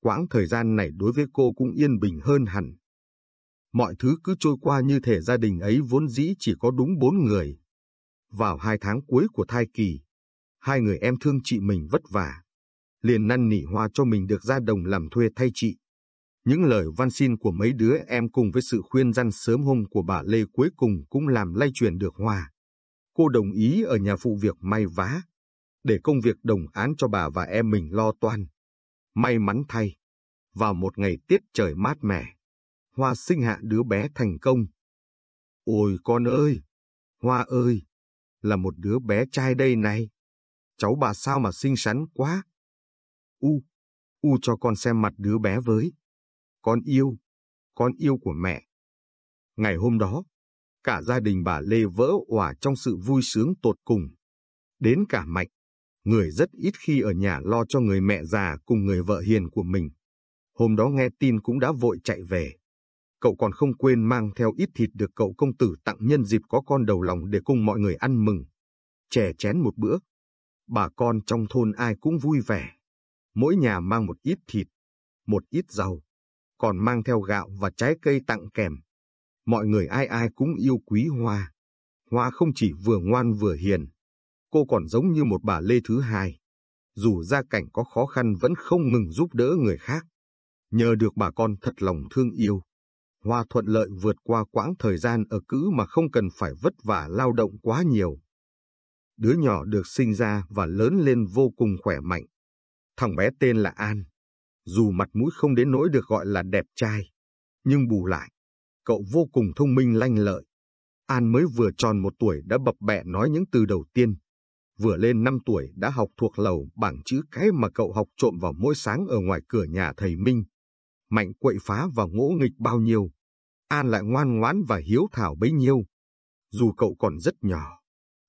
Quãng thời gian này đối với cô cũng yên bình hơn hẳn. Mọi thứ cứ trôi qua như thể gia đình ấy vốn dĩ chỉ có đúng bốn người. Vào hai tháng cuối của thai kỳ, hai người em thương chị mình vất vả. Liền năn nỉ Hoa cho mình được ra đồng làm thuê thay chị. Những lời van xin của mấy đứa em cùng với sự khuyên răn sớm hôm của bà Lê cuối cùng cũng làm lay chuyển được Hoa. Cô đồng ý ở nhà phụ việc may vá, để công việc đồng án cho bà và em mình lo toan. May mắn thay, vào một ngày tiết trời mát mẻ, Hoa sinh hạ đứa bé thành công. Ôi con ơi! Hoa ơi! Là một đứa bé trai đây này! Cháu bà sao mà xinh xắn quá! U! U cho con xem mặt đứa bé với! Con yêu! Con yêu của mẹ! Ngày hôm đó, cả gia đình bà Lê vỡ òa trong sự vui sướng tột cùng. Đến cả Mạnh, người rất ít khi ở nhà lo cho người mẹ già cùng người vợ hiền của mình. Hôm đó nghe tin cũng đã vội chạy về cậu còn không quên mang theo ít thịt được cậu công tử tặng nhân dịp có con đầu lòng để cùng mọi người ăn mừng. Chè chén một bữa. Bà con trong thôn ai cũng vui vẻ. Mỗi nhà mang một ít thịt, một ít rau, còn mang theo gạo và trái cây tặng kèm. Mọi người ai ai cũng yêu quý Hoa. Hoa không chỉ vừa ngoan vừa hiền, cô còn giống như một bà Lê thứ hai. Dù gia cảnh có khó khăn vẫn không ngừng giúp đỡ người khác. Nhờ được bà con thật lòng thương yêu, Hoa thuận lợi vượt qua quãng thời gian ở cữ mà không cần phải vất vả lao động quá nhiều. Đứa nhỏ được sinh ra và lớn lên vô cùng khỏe mạnh. Thằng bé tên là An. Dù mặt mũi không đến nỗi được gọi là đẹp trai, nhưng bù lại, cậu vô cùng thông minh lanh lợi. An mới vừa tròn một tuổi đã bập bẹ nói những từ đầu tiên. Vừa lên năm tuổi đã học thuộc lầu bảng chữ cái mà cậu học trộm vào mỗi sáng ở ngoài cửa nhà thầy Minh. Mạnh quậy phá và ngỗ nghịch bao nhiêu, An lại ngoan ngoãn và hiếu thảo bấy nhiêu. Dù cậu còn rất nhỏ,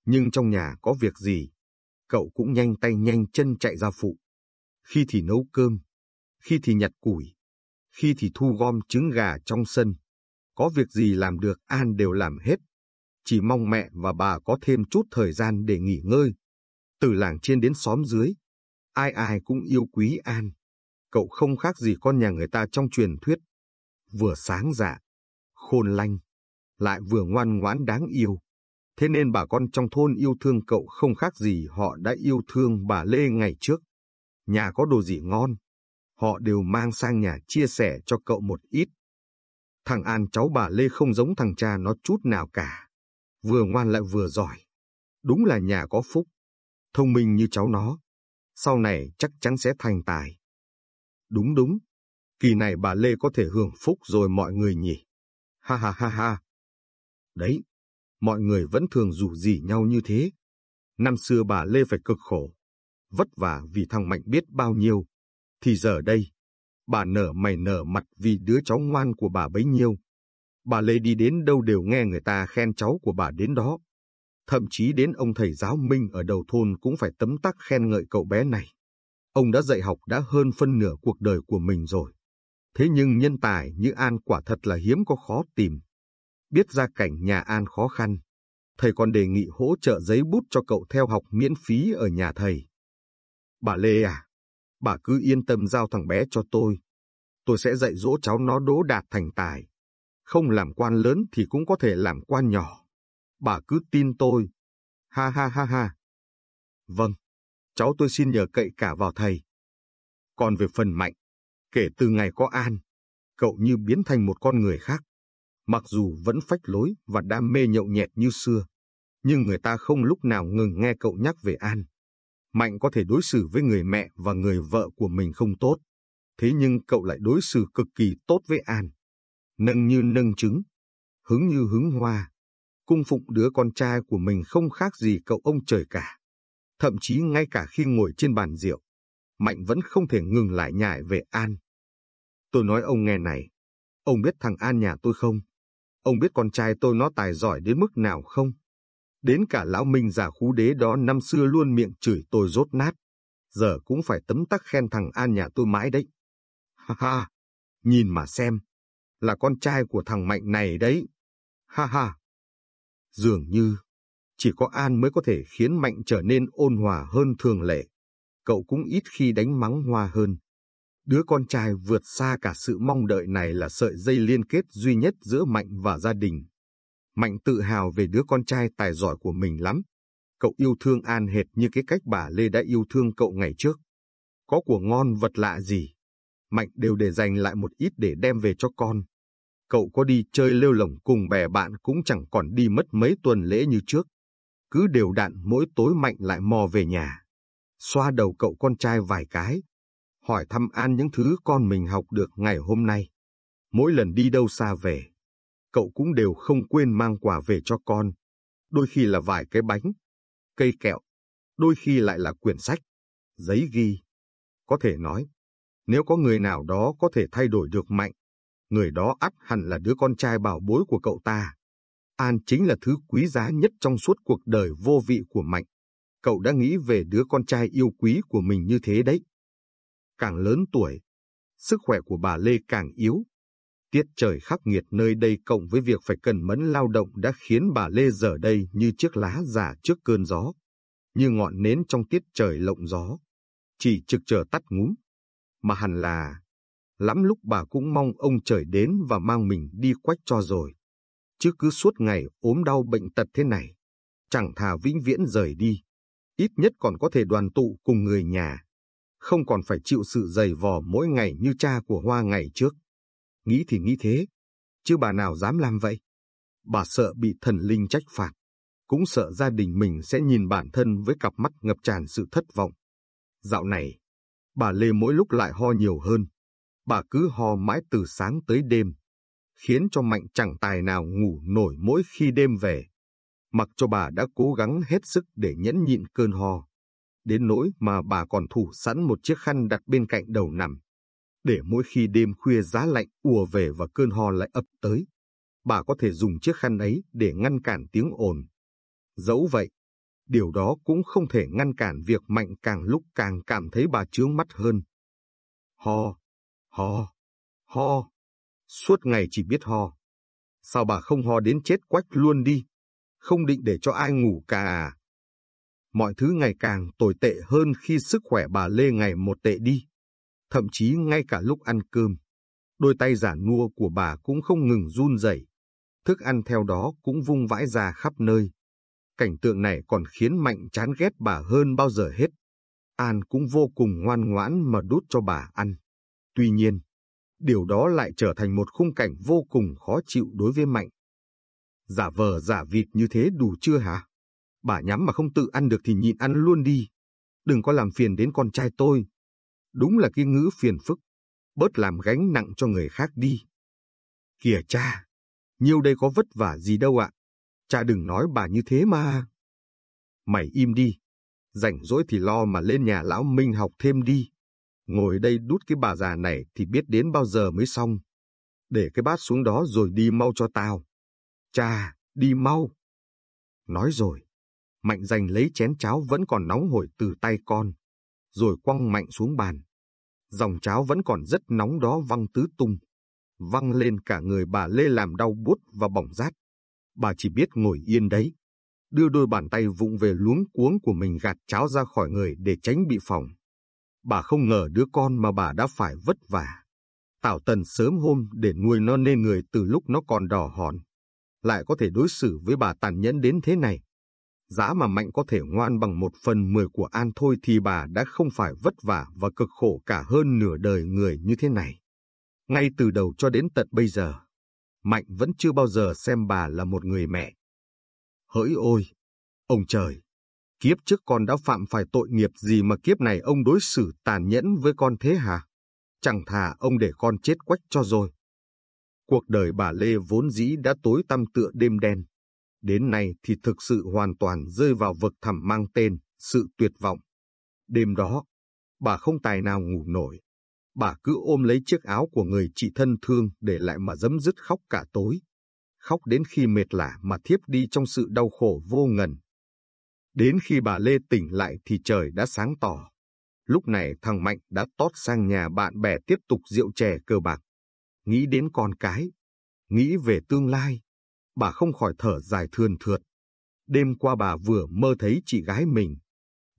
nhưng trong nhà có việc gì, cậu cũng nhanh tay nhanh chân chạy ra phụ. Khi thì nấu cơm, khi thì nhặt củi, khi thì thu gom trứng gà trong sân. Có việc gì làm được An đều làm hết. Chỉ mong mẹ và bà có thêm chút thời gian để nghỉ ngơi. Từ làng trên đến xóm dưới, ai ai cũng yêu quý An cậu không khác gì con nhà người ta trong truyền thuyết. Vừa sáng dạ, khôn lanh, lại vừa ngoan ngoãn đáng yêu. Thế nên bà con trong thôn yêu thương cậu không khác gì họ đã yêu thương bà Lê ngày trước. Nhà có đồ gì ngon, họ đều mang sang nhà chia sẻ cho cậu một ít. Thằng An cháu bà Lê không giống thằng cha nó chút nào cả. Vừa ngoan lại vừa giỏi. Đúng là nhà có phúc. Thông minh như cháu nó. Sau này chắc chắn sẽ thành tài. Đúng đúng, kỳ này bà Lê có thể hưởng phúc rồi mọi người nhỉ. Ha ha ha ha. Đấy, mọi người vẫn thường rủ rỉ nhau như thế. Năm xưa bà Lê phải cực khổ, vất vả vì thằng Mạnh biết bao nhiêu. Thì giờ đây, bà nở mày nở mặt vì đứa cháu ngoan của bà bấy nhiêu. Bà Lê đi đến đâu đều nghe người ta khen cháu của bà đến đó. Thậm chí đến ông thầy giáo Minh ở đầu thôn cũng phải tấm tắc khen ngợi cậu bé này. Ông đã dạy học đã hơn phân nửa cuộc đời của mình rồi. Thế nhưng nhân tài như An quả thật là hiếm có khó tìm. Biết ra cảnh nhà An khó khăn, thầy còn đề nghị hỗ trợ giấy bút cho cậu theo học miễn phí ở nhà thầy. Bà Lê à, bà cứ yên tâm giao thằng bé cho tôi. Tôi sẽ dạy dỗ cháu nó đỗ đạt thành tài. Không làm quan lớn thì cũng có thể làm quan nhỏ. Bà cứ tin tôi. Ha ha ha ha. Vâng, cháu tôi xin nhờ cậy cả vào thầy. Còn về phần mạnh, kể từ ngày có An, cậu như biến thành một con người khác. Mặc dù vẫn phách lối và đam mê nhậu nhẹt như xưa, nhưng người ta không lúc nào ngừng nghe cậu nhắc về An. Mạnh có thể đối xử với người mẹ và người vợ của mình không tốt, thế nhưng cậu lại đối xử cực kỳ tốt với An. Nâng như nâng trứng, hứng như hứng hoa, cung phụng đứa con trai của mình không khác gì cậu ông trời cả. Thậm chí ngay cả khi ngồi trên bàn rượu, Mạnh vẫn không thể ngừng lại nhại về An. Tôi nói ông nghe này, ông biết thằng An nhà tôi không? Ông biết con trai tôi nó tài giỏi đến mức nào không? Đến cả lão Minh già khú đế đó năm xưa luôn miệng chửi tôi rốt nát. Giờ cũng phải tấm tắc khen thằng An nhà tôi mãi đấy. Ha ha, nhìn mà xem. Là con trai của thằng Mạnh này đấy. Ha ha. Dường như, chỉ có An mới có thể khiến Mạnh trở nên ôn hòa hơn thường lệ. Cậu cũng ít khi đánh mắng hoa hơn. Đứa con trai vượt xa cả sự mong đợi này là sợi dây liên kết duy nhất giữa Mạnh và gia đình. Mạnh tự hào về đứa con trai tài giỏi của mình lắm. Cậu yêu thương An hệt như cái cách bà Lê đã yêu thương cậu ngày trước. Có của ngon vật lạ gì, Mạnh đều để dành lại một ít để đem về cho con. Cậu có đi chơi lêu lồng cùng bè bạn cũng chẳng còn đi mất mấy tuần lễ như trước. Cứ đều đặn mỗi tối Mạnh lại mò về nhà. Xoa đầu cậu con trai vài cái. Hỏi thăm An những thứ con mình học được ngày hôm nay. Mỗi lần đi đâu xa về, cậu cũng đều không quên mang quà về cho con. Đôi khi là vài cái bánh, cây kẹo, đôi khi lại là quyển sách, giấy ghi. Có thể nói, nếu có người nào đó có thể thay đổi được mạnh, người đó ắt hẳn là đứa con trai bảo bối của cậu ta. An chính là thứ quý giá nhất trong suốt cuộc đời vô vị của Mạnh. Cậu đã nghĩ về đứa con trai yêu quý của mình như thế đấy. Càng lớn tuổi, sức khỏe của bà Lê càng yếu, Tiết trời khắc nghiệt nơi đây cộng với việc phải cần mẫn lao động đã khiến bà Lê giờ đây như chiếc lá già trước cơn gió, như ngọn nến trong tiết trời lộng gió, chỉ trực chờ tắt ngúm. Mà hẳn là, lắm lúc bà cũng mong ông trời đến và mang mình đi quách cho rồi. Chứ cứ suốt ngày ốm đau bệnh tật thế này, chẳng thà vĩnh viễn rời đi, ít nhất còn có thể đoàn tụ cùng người nhà, không còn phải chịu sự dày vò mỗi ngày như cha của Hoa ngày trước. Nghĩ thì nghĩ thế, chứ bà nào dám làm vậy. Bà sợ bị thần linh trách phạt, cũng sợ gia đình mình sẽ nhìn bản thân với cặp mắt ngập tràn sự thất vọng. Dạo này, bà Lê mỗi lúc lại ho nhiều hơn. Bà cứ ho mãi từ sáng tới đêm, khiến cho Mạnh chẳng tài nào ngủ nổi mỗi khi đêm về. Mặc cho bà đã cố gắng hết sức để nhẫn nhịn cơn ho. Đến nỗi mà bà còn thủ sẵn một chiếc khăn đặt bên cạnh đầu nằm để mỗi khi đêm khuya giá lạnh ùa về và cơn ho lại ập tới, bà có thể dùng chiếc khăn ấy để ngăn cản tiếng ồn. Dẫu vậy, điều đó cũng không thể ngăn cản việc Mạnh càng lúc càng cảm thấy bà trướng mắt hơn. Ho, ho, ho, suốt ngày chỉ biết ho. Sao bà không ho đến chết quách luôn đi, không định để cho ai ngủ cả à? Mọi thứ ngày càng tồi tệ hơn khi sức khỏe bà Lê ngày một tệ đi thậm chí ngay cả lúc ăn cơm. Đôi tay giả nua của bà cũng không ngừng run rẩy, thức ăn theo đó cũng vung vãi ra khắp nơi. Cảnh tượng này còn khiến Mạnh chán ghét bà hơn bao giờ hết. An cũng vô cùng ngoan ngoãn mà đút cho bà ăn. Tuy nhiên, điều đó lại trở thành một khung cảnh vô cùng khó chịu đối với Mạnh. Giả vờ giả vịt như thế đủ chưa hả? Bà nhắm mà không tự ăn được thì nhịn ăn luôn đi. Đừng có làm phiền đến con trai tôi. Đúng là cái ngữ phiền phức, bớt làm gánh nặng cho người khác đi. Kìa cha, nhiêu đây có vất vả gì đâu ạ. Cha đừng nói bà như thế mà. Mày im đi, rảnh rỗi thì lo mà lên nhà lão Minh học thêm đi. Ngồi đây đút cái bà già này thì biết đến bao giờ mới xong. Để cái bát xuống đó rồi đi mau cho tao. Cha, đi mau. Nói rồi, Mạnh giành lấy chén cháo vẫn còn nóng hổi từ tay con, rồi quăng mạnh xuống bàn. Dòng cháo vẫn còn rất nóng đó văng tứ tung, văng lên cả người bà Lê làm đau bút và bỏng rát. Bà chỉ biết ngồi yên đấy, đưa đôi bàn tay vụng về luống cuống của mình gạt cháo ra khỏi người để tránh bị phỏng. Bà không ngờ đứa con mà bà đã phải vất vả. Tảo tần sớm hôm để nuôi nó nên người từ lúc nó còn đỏ hòn. Lại có thể đối xử với bà tàn nhẫn đến thế này. Giá mà Mạnh có thể ngoan bằng một phần mười của An thôi thì bà đã không phải vất vả và cực khổ cả hơn nửa đời người như thế này. Ngay từ đầu cho đến tận bây giờ, Mạnh vẫn chưa bao giờ xem bà là một người mẹ. Hỡi ôi! Ông trời! Kiếp trước con đã phạm phải tội nghiệp gì mà kiếp này ông đối xử tàn nhẫn với con thế hả? Chẳng thà ông để con chết quách cho rồi. Cuộc đời bà Lê vốn dĩ đã tối tăm tựa đêm đen. Đến nay thì thực sự hoàn toàn rơi vào vực thẳm mang tên, sự tuyệt vọng. Đêm đó, bà không tài nào ngủ nổi. Bà cứ ôm lấy chiếc áo của người chị thân thương để lại mà dấm dứt khóc cả tối. Khóc đến khi mệt lả mà thiếp đi trong sự đau khổ vô ngần. Đến khi bà Lê tỉnh lại thì trời đã sáng tỏ. Lúc này thằng Mạnh đã tót sang nhà bạn bè tiếp tục rượu chè cờ bạc. Nghĩ đến con cái, nghĩ về tương lai, bà không khỏi thở dài thườn thượt. Đêm qua bà vừa mơ thấy chị gái mình.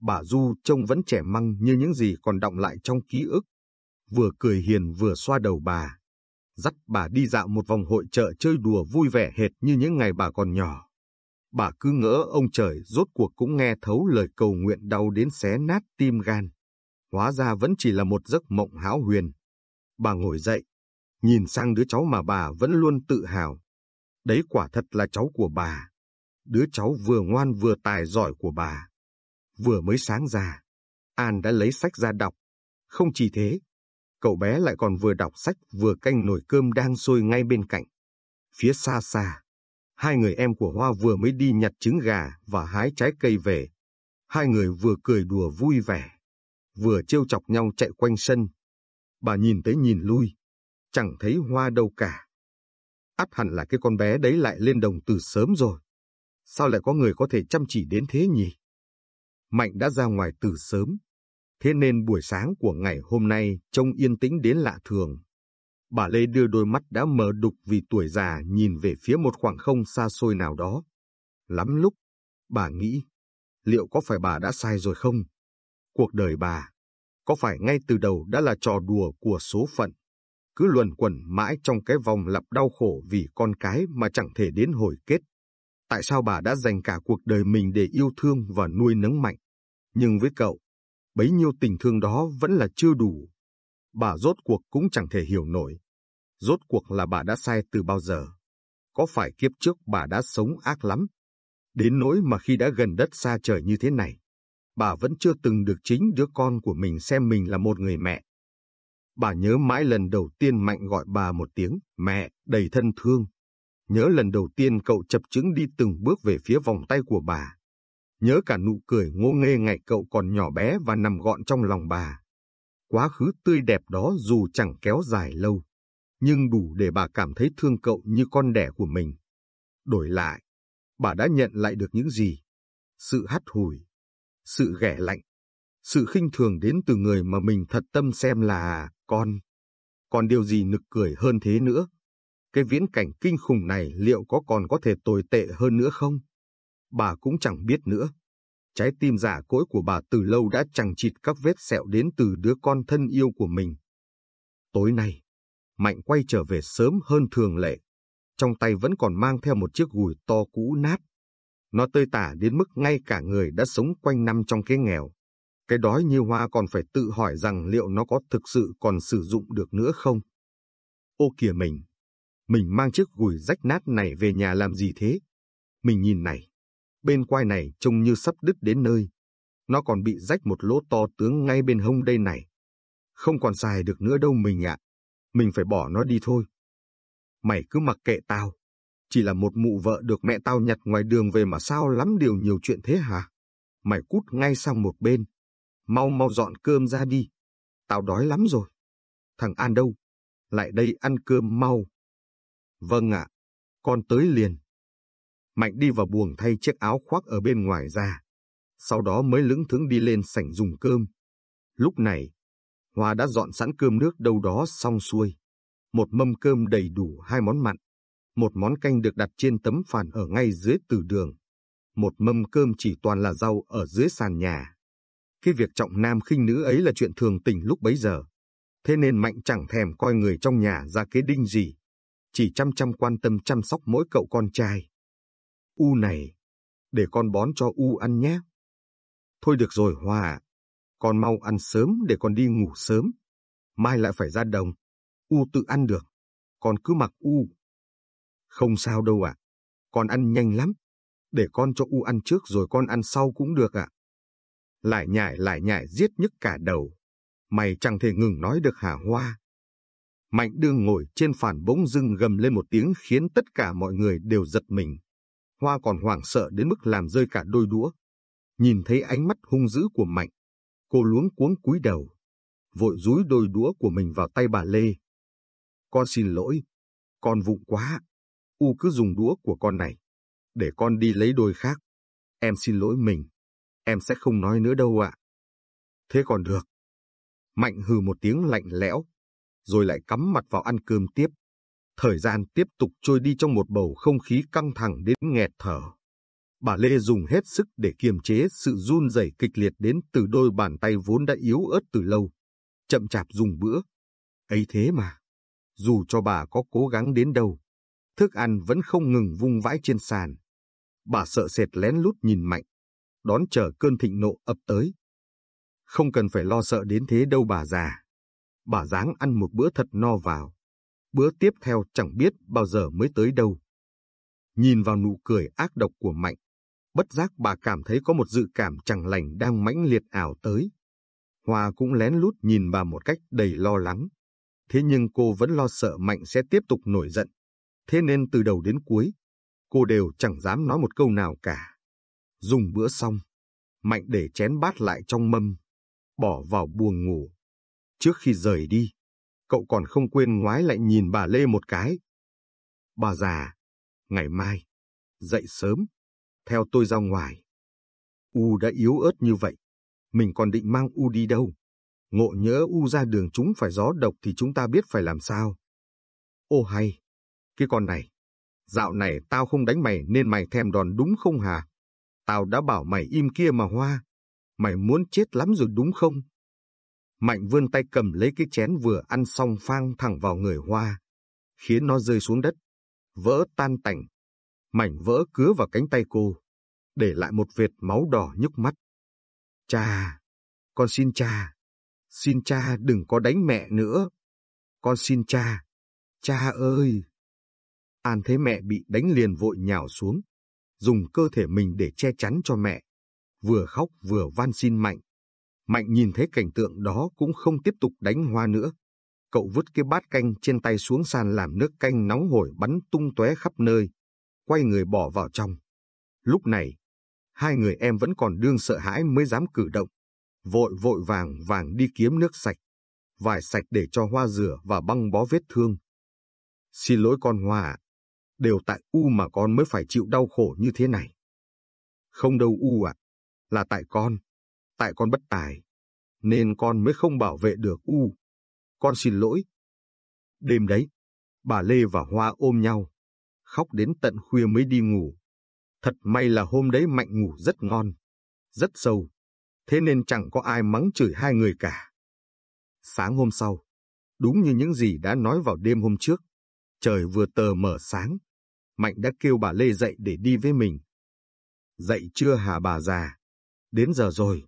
Bà Du trông vẫn trẻ măng như những gì còn động lại trong ký ức. Vừa cười hiền vừa xoa đầu bà. Dắt bà đi dạo một vòng hội chợ chơi đùa vui vẻ hệt như những ngày bà còn nhỏ. Bà cứ ngỡ ông trời rốt cuộc cũng nghe thấu lời cầu nguyện đau đến xé nát tim gan. Hóa ra vẫn chỉ là một giấc mộng hão huyền. Bà ngồi dậy, nhìn sang đứa cháu mà bà vẫn luôn tự hào. Đấy quả thật là cháu của bà. Đứa cháu vừa ngoan vừa tài giỏi của bà. Vừa mới sáng ra, An đã lấy sách ra đọc. Không chỉ thế, cậu bé lại còn vừa đọc sách vừa canh nồi cơm đang sôi ngay bên cạnh. Phía xa xa, hai người em của Hoa vừa mới đi nhặt trứng gà và hái trái cây về. Hai người vừa cười đùa vui vẻ, vừa trêu chọc nhau chạy quanh sân. Bà nhìn tới nhìn lui, chẳng thấy Hoa đâu cả. Ắt hẳn là cái con bé đấy lại lên đồng từ sớm rồi. Sao lại có người có thể chăm chỉ đến thế nhỉ? Mạnh đã ra ngoài từ sớm, thế nên buổi sáng của ngày hôm nay trông yên tĩnh đến lạ thường. Bà Lê đưa đôi mắt đã mờ đục vì tuổi già nhìn về phía một khoảng không xa xôi nào đó. Lắm lúc, bà nghĩ, liệu có phải bà đã sai rồi không? Cuộc đời bà, có phải ngay từ đầu đã là trò đùa của số phận? Cứ luẩn quẩn mãi trong cái vòng lặp đau khổ vì con cái mà chẳng thể đến hồi kết. Tại sao bà đã dành cả cuộc đời mình để yêu thương và nuôi nấng mạnh? Nhưng với cậu, bấy nhiêu tình thương đó vẫn là chưa đủ. Bà rốt cuộc cũng chẳng thể hiểu nổi. Rốt cuộc là bà đã sai từ bao giờ? Có phải kiếp trước bà đã sống ác lắm? Đến nỗi mà khi đã gần đất xa trời như thế này, bà vẫn chưa từng được chính đứa con của mình xem mình là một người mẹ. Bà nhớ mãi lần đầu tiên Mạnh gọi bà một tiếng mẹ đầy thân thương. Nhớ lần đầu tiên cậu chập chững đi từng bước về phía vòng tay của bà. Nhớ cả nụ cười ngô nghê ngày cậu còn nhỏ bé và nằm gọn trong lòng bà. Quá khứ tươi đẹp đó dù chẳng kéo dài lâu, nhưng đủ để bà cảm thấy thương cậu như con đẻ của mình. Đổi lại, bà đã nhận lại được những gì? Sự hắt hủi, sự ghẻ lạnh, sự khinh thường đến từ người mà mình thật tâm xem là con. Còn điều gì nực cười hơn thế nữa? Cái viễn cảnh kinh khủng này liệu có còn có thể tồi tệ hơn nữa không? Bà cũng chẳng biết nữa. Trái tim giả cỗi của bà từ lâu đã chẳng chịt các vết sẹo đến từ đứa con thân yêu của mình. Tối nay, Mạnh quay trở về sớm hơn thường lệ. Trong tay vẫn còn mang theo một chiếc gùi to cũ nát. Nó tơi tả đến mức ngay cả người đã sống quanh năm trong cái nghèo. Cái đói như hoa còn phải tự hỏi rằng liệu nó có thực sự còn sử dụng được nữa không? Ô kìa mình! Mình mang chiếc gùi rách nát này về nhà làm gì thế? Mình nhìn này, bên quai này trông như sắp đứt đến nơi. Nó còn bị rách một lỗ to tướng ngay bên hông đây này. Không còn xài được nữa đâu mình ạ. Mình phải bỏ nó đi thôi. Mày cứ mặc kệ tao. Chỉ là một mụ vợ được mẹ tao nhặt ngoài đường về mà sao lắm điều nhiều chuyện thế hả? Mày cút ngay sang một bên. Mau mau dọn cơm ra đi. Tao đói lắm rồi. Thằng An đâu? Lại đây ăn cơm mau. Vâng ạ, con tới liền. Mạnh đi vào buồng thay chiếc áo khoác ở bên ngoài ra. Sau đó mới lững thững đi lên sảnh dùng cơm. Lúc này, Hoa đã dọn sẵn cơm nước đâu đó xong xuôi. Một mâm cơm đầy đủ hai món mặn. Một món canh được đặt trên tấm phản ở ngay dưới từ đường. Một mâm cơm chỉ toàn là rau ở dưới sàn nhà. Cái việc trọng nam khinh nữ ấy là chuyện thường tình lúc bấy giờ. Thế nên Mạnh chẳng thèm coi người trong nhà ra kế đinh gì. Chỉ chăm chăm quan tâm chăm sóc mỗi cậu con trai. U này, để con bón cho U ăn nhé. Thôi được rồi Hoa, con mau ăn sớm để con đi ngủ sớm. Mai lại phải ra đồng. U tự ăn được, con cứ mặc U. Không sao đâu ạ, con ăn nhanh lắm. Để con cho U ăn trước rồi con ăn sau cũng được ạ. Lại nhải lại nhải giết nhức cả đầu. Mày chẳng thể ngừng nói được hả Hoa. Mạnh đương ngồi trên phản bỗng dưng gầm lên một tiếng khiến tất cả mọi người đều giật mình. Hoa còn hoảng sợ đến mức làm rơi cả đôi đũa. Nhìn thấy ánh mắt hung dữ của Mạnh, cô luống cuống cúi đầu, vội dúi đôi đũa của mình vào tay bà Lê. Con xin lỗi, con vụng quá. U cứ dùng đũa của con này, để con đi lấy đôi khác. Em xin lỗi mình, em sẽ không nói nữa đâu ạ. Thế còn được. Mạnh hừ một tiếng lạnh lẽo, rồi lại cắm mặt vào ăn cơm tiếp. Thời gian tiếp tục trôi đi trong một bầu không khí căng thẳng đến nghẹt thở. Bà Lê dùng hết sức để kiềm chế sự run rẩy kịch liệt đến từ đôi bàn tay vốn đã yếu ớt từ lâu. Chậm chạp dùng bữa. ấy thế mà, dù cho bà có cố gắng đến đâu, thức ăn vẫn không ngừng vung vãi trên sàn. Bà sợ sệt lén lút nhìn mạnh, đón chờ cơn thịnh nộ ập tới. Không cần phải lo sợ đến thế đâu bà già. Bà dáng ăn một bữa thật no vào. Bữa tiếp theo chẳng biết bao giờ mới tới đâu. Nhìn vào nụ cười ác độc của Mạnh, bất giác bà cảm thấy có một dự cảm chẳng lành đang mãnh liệt ảo tới. Hoa cũng lén lút nhìn bà một cách đầy lo lắng. Thế nhưng cô vẫn lo sợ Mạnh sẽ tiếp tục nổi giận. Thế nên từ đầu đến cuối, cô đều chẳng dám nói một câu nào cả. Dùng bữa xong, Mạnh để chén bát lại trong mâm, bỏ vào buồng ngủ. Trước khi rời đi, cậu còn không quên ngoái lại nhìn bà Lê một cái. Bà già, ngày mai, dậy sớm, theo tôi ra ngoài. U đã yếu ớt như vậy, mình còn định mang U đi đâu? Ngộ nhỡ U ra đường chúng phải gió độc thì chúng ta biết phải làm sao? Ô hay, cái con này, dạo này tao không đánh mày nên mày thèm đòn đúng không hả? Tao đã bảo mày im kia mà hoa, mày muốn chết lắm rồi đúng không? Mạnh vươn tay cầm lấy cái chén vừa ăn xong phang thẳng vào người hoa, khiến nó rơi xuống đất, vỡ tan tành. Mảnh vỡ cứa vào cánh tay cô, để lại một vệt máu đỏ nhức mắt. Cha, con xin cha, xin cha đừng có đánh mẹ nữa. Con xin cha, cha ơi! An thấy mẹ bị đánh liền vội nhào xuống, dùng cơ thể mình để che chắn cho mẹ, vừa khóc vừa van xin Mạnh. Mạnh nhìn thấy cảnh tượng đó cũng không tiếp tục đánh hoa nữa. Cậu vứt cái bát canh trên tay xuống sàn làm nước canh nóng hổi bắn tung tóe khắp nơi, quay người bỏ vào trong. Lúc này, hai người em vẫn còn đương sợ hãi mới dám cử động. Vội vội vàng vàng đi kiếm nước sạch, vải sạch để cho hoa rửa và băng bó vết thương. Xin lỗi con Hoa đều tại U mà con mới phải chịu đau khổ như thế này. Không đâu U ạ, là tại con tại con bất tài, nên con mới không bảo vệ được U. Con xin lỗi. Đêm đấy, bà Lê và Hoa ôm nhau, khóc đến tận khuya mới đi ngủ. Thật may là hôm đấy Mạnh ngủ rất ngon, rất sâu, thế nên chẳng có ai mắng chửi hai người cả. Sáng hôm sau, đúng như những gì đã nói vào đêm hôm trước, trời vừa tờ mở sáng, Mạnh đã kêu bà Lê dậy để đi với mình. Dậy chưa hả bà già? Đến giờ rồi.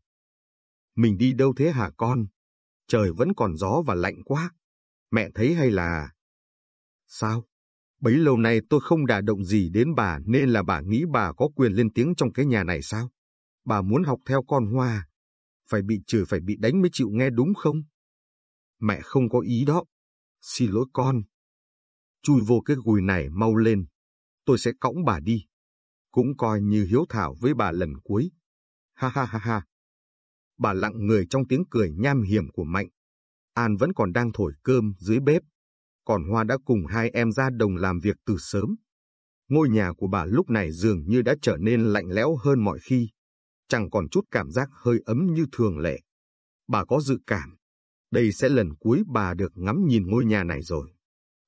Mình đi đâu thế hả con? Trời vẫn còn gió và lạnh quá. Mẹ thấy hay là... Sao? Bấy lâu nay tôi không đả động gì đến bà nên là bà nghĩ bà có quyền lên tiếng trong cái nhà này sao? Bà muốn học theo con Hoa. Phải bị chửi, phải bị đánh mới chịu nghe đúng không? Mẹ không có ý đó. Xin lỗi con. Chui vô cái gùi này mau lên. Tôi sẽ cõng bà đi. Cũng coi như hiếu thảo với bà lần cuối. Ha ha ha ha bà lặng người trong tiếng cười nham hiểm của Mạnh. An vẫn còn đang thổi cơm dưới bếp. còn Hoa đã cùng hai em ra đồng làm việc từ sớm. Ngôi nhà của bà lúc này dường như đã trở nên lạnh lẽo hơn mọi khi, chẳng còn chút cảm giác hơi ấm như thường lệ. Bà có dự cảm, đây sẽ lần cuối bà được ngắm nhìn ngôi nhà này rồi.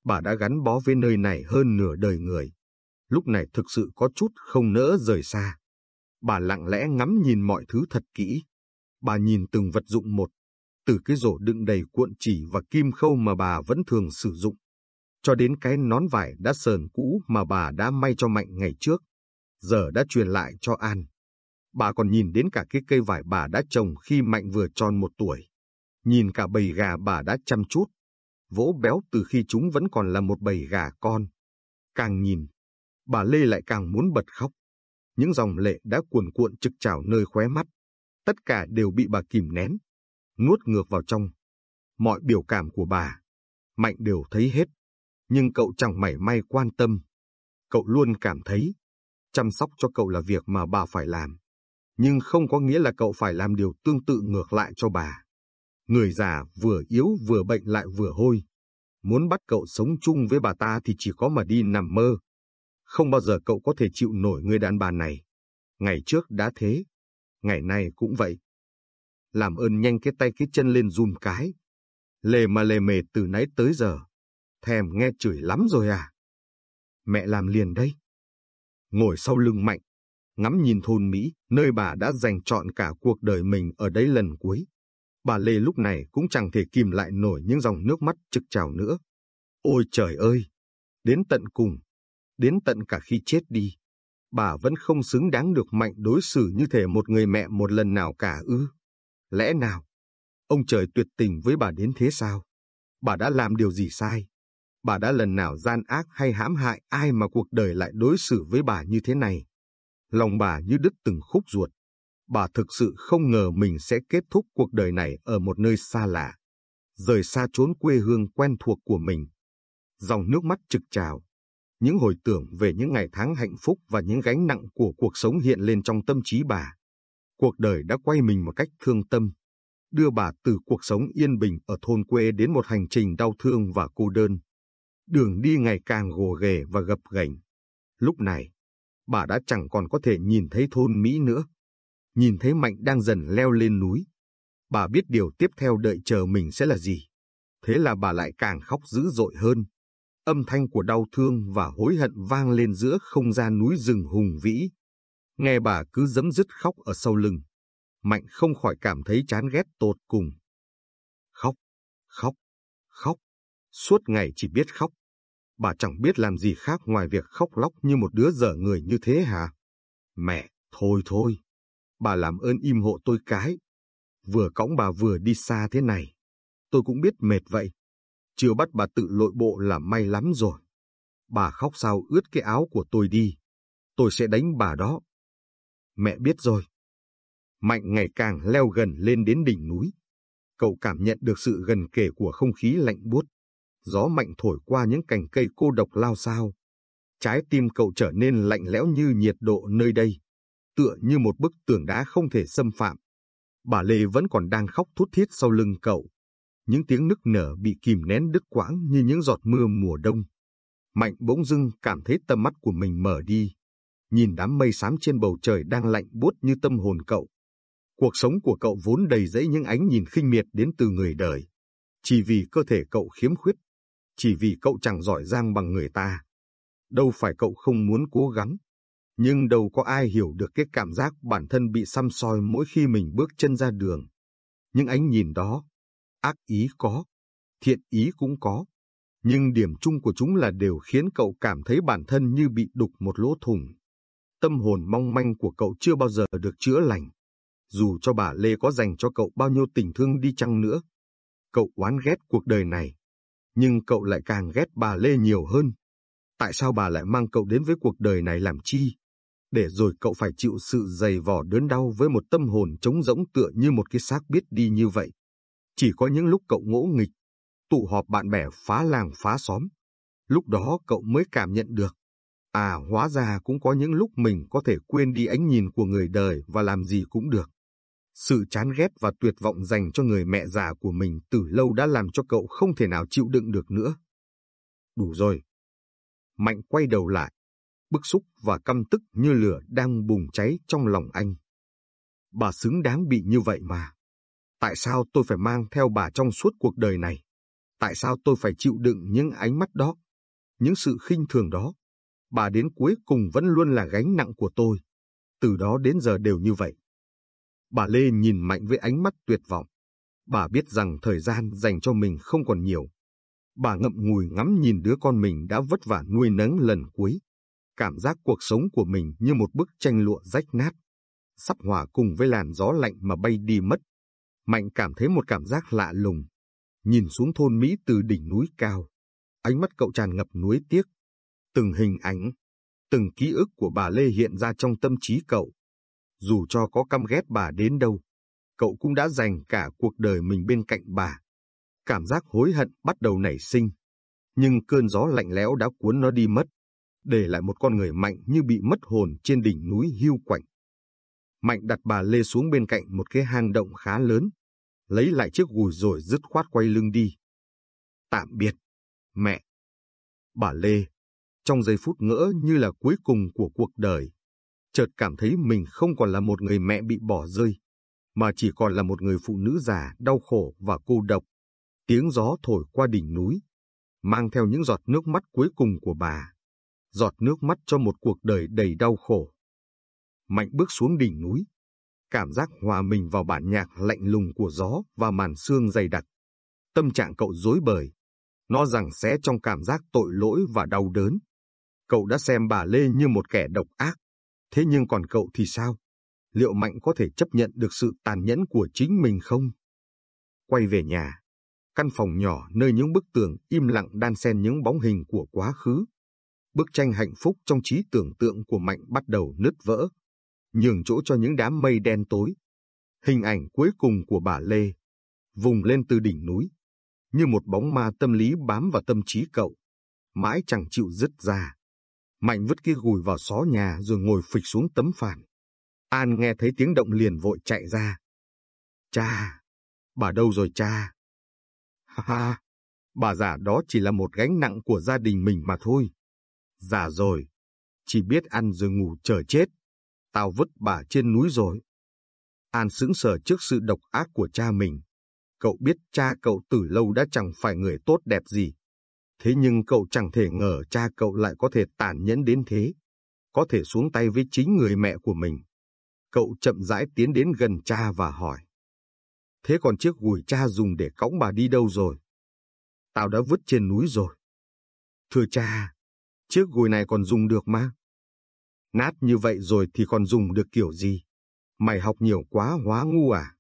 Bà đã gắn bó với nơi này hơn nửa đời người. Lúc này thực sự có chút không nỡ rời xa. Bà lặng lẽ ngắm nhìn mọi thứ thật kỹ. Bà nhìn từng vật dụng một, từ cái rổ đựng đầy cuộn chỉ và kim khâu mà bà vẫn thường sử dụng, cho đến cái nón vải đã sờn cũ mà bà đã may cho Mạnh ngày trước, giờ đã truyền lại cho An. Bà còn nhìn đến cả cái cây vải bà đã trồng khi Mạnh vừa tròn một tuổi. Nhìn cả bầy gà bà đã chăm chút, vỗ béo từ khi chúng vẫn còn là một bầy gà con. Càng nhìn, bà Lê lại càng muốn bật khóc. Những dòng lệ đã cuồn cuộn trực trào nơi khóe mắt. Tất cả đều bị bà kìm nén, nuốt ngược vào trong. Mọi biểu cảm của bà, Mạnh đều thấy hết. Nhưng cậu chẳng mảy may quan tâm. Cậu luôn cảm thấy, chăm sóc cho cậu là việc mà bà phải làm. Nhưng không có nghĩa là cậu phải làm điều tương tự ngược lại cho bà. Người già vừa yếu vừa bệnh lại vừa hôi. Muốn bắt cậu sống chung với bà ta thì chỉ có mà đi nằm mơ. Không bao giờ cậu có thể chịu nổi người đàn bà này. Ngày trước đã thế, ngày nay cũng vậy. Làm ơn nhanh cái tay cái chân lên run cái. Lề mà lề mề từ nãy tới giờ. Thèm nghe chửi lắm rồi à? Mẹ làm liền đây. Ngồi sau lưng mạnh, ngắm nhìn thôn Mỹ, nơi bà đã dành trọn cả cuộc đời mình ở đấy lần cuối. Bà Lê lúc này cũng chẳng thể kìm lại nổi những dòng nước mắt trực trào nữa. Ôi trời ơi! Đến tận cùng, đến tận cả khi chết đi, bà vẫn không xứng đáng được mạnh đối xử như thể một người mẹ một lần nào cả ư. Lẽ nào? Ông trời tuyệt tình với bà đến thế sao? Bà đã làm điều gì sai? Bà đã lần nào gian ác hay hãm hại ai mà cuộc đời lại đối xử với bà như thế này? Lòng bà như đứt từng khúc ruột. Bà thực sự không ngờ mình sẽ kết thúc cuộc đời này ở một nơi xa lạ, rời xa chốn quê hương quen thuộc của mình. Dòng nước mắt trực trào, những hồi tưởng về những ngày tháng hạnh phúc và những gánh nặng của cuộc sống hiện lên trong tâm trí bà. Cuộc đời đã quay mình một cách thương tâm, đưa bà từ cuộc sống yên bình ở thôn quê đến một hành trình đau thương và cô đơn. Đường đi ngày càng gồ ghề và gập ghềnh. Lúc này, bà đã chẳng còn có thể nhìn thấy thôn Mỹ nữa. Nhìn thấy Mạnh đang dần leo lên núi. Bà biết điều tiếp theo đợi chờ mình sẽ là gì. Thế là bà lại càng khóc dữ dội hơn. Âm thanh của đau thương và hối hận vang lên giữa không gian núi rừng hùng vĩ. Nghe bà cứ dấm dứt khóc ở sau lưng. Mạnh không khỏi cảm thấy chán ghét tột cùng. Khóc, khóc, khóc. Suốt ngày chỉ biết khóc. Bà chẳng biết làm gì khác ngoài việc khóc lóc như một đứa dở người như thế hả? Mẹ, thôi thôi. Bà làm ơn im hộ tôi cái. Vừa cõng bà vừa đi xa thế này. Tôi cũng biết mệt vậy. Chưa bắt bà tự lội bộ là may lắm rồi. Bà khóc sao ướt cái áo của tôi đi. Tôi sẽ đánh bà đó. Mẹ biết rồi. Mạnh ngày càng leo gần lên đến đỉnh núi. Cậu cảm nhận được sự gần kề của không khí lạnh buốt. Gió mạnh thổi qua những cành cây cô độc lao sao. Trái tim cậu trở nên lạnh lẽo như nhiệt độ nơi đây, tựa như một bức tường đá không thể xâm phạm. Bà Lê vẫn còn đang khóc thút thít sau lưng cậu. Những tiếng nức nở bị kìm nén đứt quãng như những giọt mưa mùa đông. Mạnh bỗng dưng cảm thấy tầm mắt của mình mở đi. Nhìn đám mây xám trên bầu trời đang lạnh buốt như tâm hồn cậu. Cuộc sống của cậu vốn đầy dẫy những ánh nhìn khinh miệt đến từ người đời. Chỉ vì cơ thể cậu khiếm khuyết chỉ vì cậu chẳng giỏi giang bằng người ta. Đâu phải cậu không muốn cố gắng, nhưng đâu có ai hiểu được cái cảm giác bản thân bị xăm soi mỗi khi mình bước chân ra đường. Những ánh nhìn đó, ác ý có, thiện ý cũng có, nhưng điểm chung của chúng là đều khiến cậu cảm thấy bản thân như bị đục một lỗ thủng. Tâm hồn mong manh của cậu chưa bao giờ được chữa lành. Dù cho bà Lê có dành cho cậu bao nhiêu tình thương đi chăng nữa, cậu oán ghét cuộc đời này, nhưng cậu lại càng ghét bà Lê nhiều hơn. Tại sao bà lại mang cậu đến với cuộc đời này làm chi? Để rồi cậu phải chịu sự dày vò đớn đau với một tâm hồn trống rỗng tựa như một cái xác biết đi như vậy. Chỉ có những lúc cậu ngỗ nghịch, tụ họp bạn bè phá làng phá xóm. Lúc đó cậu mới cảm nhận được. À hóa ra cũng có những lúc mình có thể quên đi ánh nhìn của người đời và làm gì cũng được. Sự chán ghét và tuyệt vọng dành cho người mẹ già của mình từ lâu đã làm cho cậu không thể nào chịu đựng được nữa. Đủ rồi. Mạnh quay đầu lại, bức xúc và căm tức như lửa đang bùng cháy trong lòng anh. Bà xứng đáng bị như vậy mà. Tại sao tôi phải mang theo bà trong suốt cuộc đời này? Tại sao tôi phải chịu đựng những ánh mắt đó, những sự khinh thường đó? Bà đến cuối cùng vẫn luôn là gánh nặng của tôi. Từ đó đến giờ đều như vậy. Bà Lê nhìn Mạnh với ánh mắt tuyệt vọng. Bà biết rằng thời gian dành cho mình không còn nhiều. Bà ngậm ngùi ngắm nhìn đứa con mình đã vất vả nuôi nấng lần cuối. Cảm giác cuộc sống của mình như một bức tranh lụa rách nát, sắp hòa cùng với làn gió lạnh mà bay đi mất. Mạnh cảm thấy một cảm giác lạ lùng. Nhìn xuống thôn Mỹ từ đỉnh núi cao. Ánh mắt cậu tràn ngập nuối tiếc. Từng hình ảnh, từng ký ức của bà Lê hiện ra trong tâm trí cậu. Dù cho có căm ghét bà đến đâu, cậu cũng đã dành cả cuộc đời mình bên cạnh bà. Cảm giác hối hận bắt đầu nảy sinh, nhưng cơn gió lạnh lẽo đã cuốn nó đi mất, để lại một con người mạnh như bị mất hồn trên đỉnh núi hiu quạnh. Mạnh đặt bà Lê xuống bên cạnh một cái hang động khá lớn, lấy lại chiếc gùi rồi dứt khoát quay lưng đi. Tạm biệt, mẹ. Bà Lê, trong giây phút ngỡ như là cuối cùng của cuộc đời, chợt cảm thấy mình không còn là một người mẹ bị bỏ rơi, mà chỉ còn là một người phụ nữ già đau khổ và cô độc. Tiếng gió thổi qua đỉnh núi, mang theo những giọt nước mắt cuối cùng của bà, giọt nước mắt cho một cuộc đời đầy đau khổ. Mạnh bước xuống đỉnh núi, cảm giác hòa mình vào bản nhạc lạnh lùng của gió và màn sương dày đặc. Tâm trạng cậu rối bời, nó rằng sẽ trong cảm giác tội lỗi và đau đớn. Cậu đã xem bà Lê như một kẻ độc ác, thế nhưng còn cậu thì sao? Liệu Mạnh có thể chấp nhận được sự tàn nhẫn của chính mình không? Quay về nhà, căn phòng nhỏ nơi những bức tường im lặng đan xen những bóng hình của quá khứ. Bức tranh hạnh phúc trong trí tưởng tượng của Mạnh bắt đầu nứt vỡ, nhường chỗ cho những đám mây đen tối. Hình ảnh cuối cùng của bà Lê, vùng lên từ đỉnh núi, như một bóng ma tâm lý bám vào tâm trí cậu, mãi chẳng chịu dứt ra. Mạnh vứt kia gùi vào xó nhà rồi ngồi phịch xuống tấm phản. An nghe thấy tiếng động liền vội chạy ra. Cha! Bà đâu rồi cha? Ha ha! Bà già đó chỉ là một gánh nặng của gia đình mình mà thôi. Già rồi, chỉ biết ăn rồi ngủ chờ chết. Tao vứt bà trên núi rồi. An sững sờ trước sự độc ác của cha mình. Cậu biết cha cậu từ lâu đã chẳng phải người tốt đẹp gì. Thế nhưng cậu chẳng thể ngờ cha cậu lại có thể tàn nhẫn đến thế. Có thể xuống tay với chính người mẹ của mình. Cậu chậm rãi tiến đến gần cha và hỏi. Thế còn chiếc gùi cha dùng để cõng bà đi đâu rồi? Tao đã vứt trên núi rồi. Thưa cha, chiếc gùi này còn dùng được mà. Nát như vậy rồi thì còn dùng được kiểu gì? Mày học nhiều quá hóa ngu à?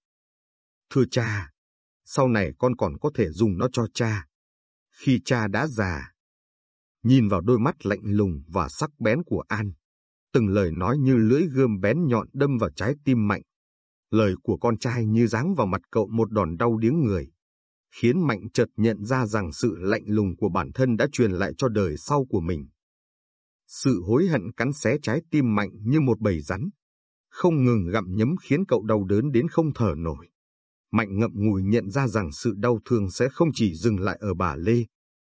Thưa cha, sau này con còn có thể dùng nó cho cha. Khi cha đã già. Nhìn vào đôi mắt lạnh lùng và sắc bén của An, từng lời nói như lưỡi gươm bén nhọn đâm vào trái tim mạnh. Lời của con trai như giáng vào mặt cậu một đòn đau điếng người, khiến Mạnh chợt nhận ra rằng sự lạnh lùng của bản thân đã truyền lại cho đời sau của mình. Sự hối hận cắn xé trái tim Mạnh như một bầy rắn, không ngừng gặm nhấm khiến cậu đau đớn đến không thở nổi. Mạnh ngậm ngùi nhận ra rằng sự đau thương sẽ không chỉ dừng lại ở bà Lê,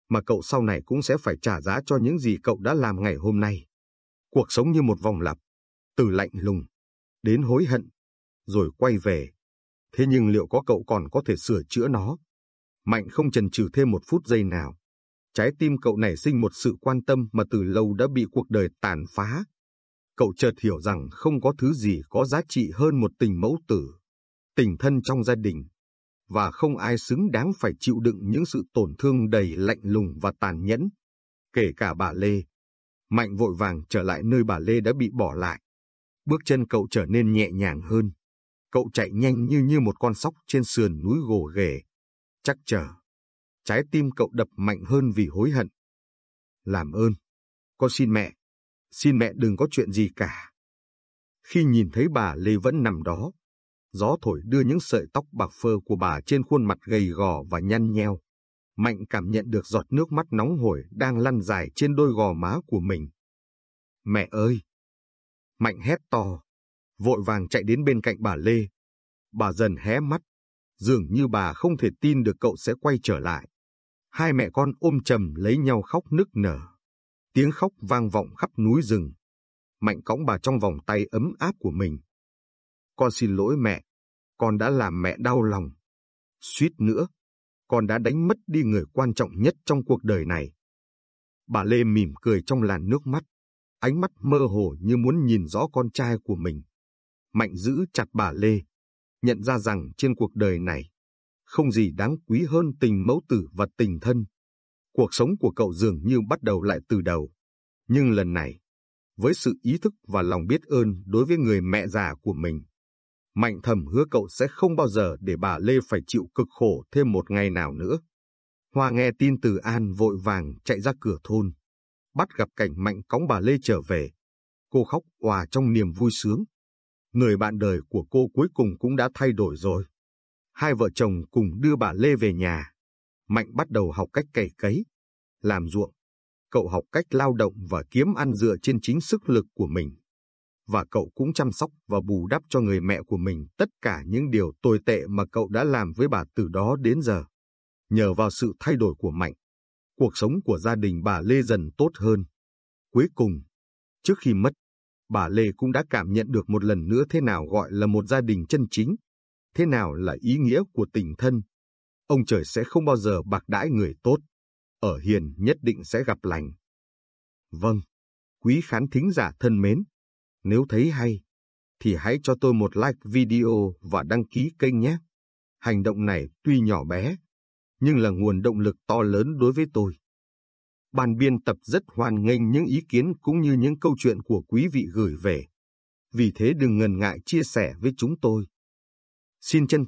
mà cậu sau này cũng sẽ phải trả giá cho những gì cậu đã làm ngày hôm nay. Cuộc sống như một vòng lặp, từ lạnh lùng, đến hối hận, rồi quay về. Thế nhưng liệu có cậu còn có thể sửa chữa nó? Mạnh không chần chừ thêm một phút giây nào. Trái tim cậu nảy sinh một sự quan tâm mà từ lâu đã bị cuộc đời tàn phá. Cậu chợt hiểu rằng không có thứ gì có giá trị hơn một tình mẫu tử, tình thân trong gia đình, và không ai xứng đáng phải chịu đựng những sự tổn thương đầy lạnh lùng và tàn nhẫn, kể cả bà Lê. Mạnh vội vàng trở lại nơi bà Lê đã bị bỏ lại. Bước chân cậu trở nên nhẹ nhàng hơn. Cậu chạy nhanh như như một con sóc trên sườn núi gồ ghề. Chắc chờ. Trái tim cậu đập mạnh hơn vì hối hận. Làm ơn. Con xin mẹ. Xin mẹ đừng có chuyện gì cả. Khi nhìn thấy bà Lê vẫn nằm đó, gió thổi đưa những sợi tóc bạc phơ của bà trên khuôn mặt gầy gò và nhăn nheo. Mạnh cảm nhận được giọt nước mắt nóng hổi đang lăn dài trên đôi gò má của mình. Mẹ ơi! Mạnh hét to, vội vàng chạy đến bên cạnh bà Lê. Bà dần hé mắt, dường như bà không thể tin được cậu sẽ quay trở lại. Hai mẹ con ôm chầm lấy nhau khóc nức nở. Tiếng khóc vang vọng khắp núi rừng. Mạnh cõng bà trong vòng tay ấm áp của mình. Con xin lỗi mẹ, con đã làm mẹ đau lòng. Suýt nữa, con đã đánh mất đi người quan trọng nhất trong cuộc đời này. Bà Lê mỉm cười trong làn nước mắt, ánh mắt mơ hồ như muốn nhìn rõ con trai của mình. Mạnh giữ chặt bà Lê, nhận ra rằng trên cuộc đời này, không gì đáng quý hơn tình mẫu tử và tình thân. Cuộc sống của cậu dường như bắt đầu lại từ đầu. Nhưng lần này, với sự ý thức và lòng biết ơn đối với người mẹ già của mình, Mạnh thầm hứa cậu sẽ không bao giờ để bà Lê phải chịu cực khổ thêm một ngày nào nữa. Hoa nghe tin từ An vội vàng chạy ra cửa thôn, bắt gặp cảnh Mạnh cõng bà Lê trở về. Cô khóc hòa trong niềm vui sướng. Người bạn đời của cô cuối cùng cũng đã thay đổi rồi. Hai vợ chồng cùng đưa bà Lê về nhà. Mạnh bắt đầu học cách cày cấy, làm ruộng. Cậu học cách lao động và kiếm ăn dựa trên chính sức lực của mình và cậu cũng chăm sóc và bù đắp cho người mẹ của mình tất cả những điều tồi tệ mà cậu đã làm với bà từ đó đến giờ. Nhờ vào sự thay đổi của Mạnh, cuộc sống của gia đình bà Lê dần tốt hơn. Cuối cùng, trước khi mất, bà Lê cũng đã cảm nhận được một lần nữa thế nào gọi là một gia đình chân chính, thế nào là ý nghĩa của tình thân. Ông trời sẽ không bao giờ bạc đãi người tốt, ở hiền nhất định sẽ gặp lành. Vâng, quý khán thính giả thân mến, nếu thấy hay, thì hãy cho tôi một like video và đăng ký kênh nhé. Hành động này tuy nhỏ bé, nhưng là nguồn động lực to lớn đối với tôi. Ban biên tập rất hoan nghênh những ý kiến cũng như những câu chuyện của quý vị gửi về. Vì thế đừng ngần ngại chia sẻ với chúng tôi. Xin chân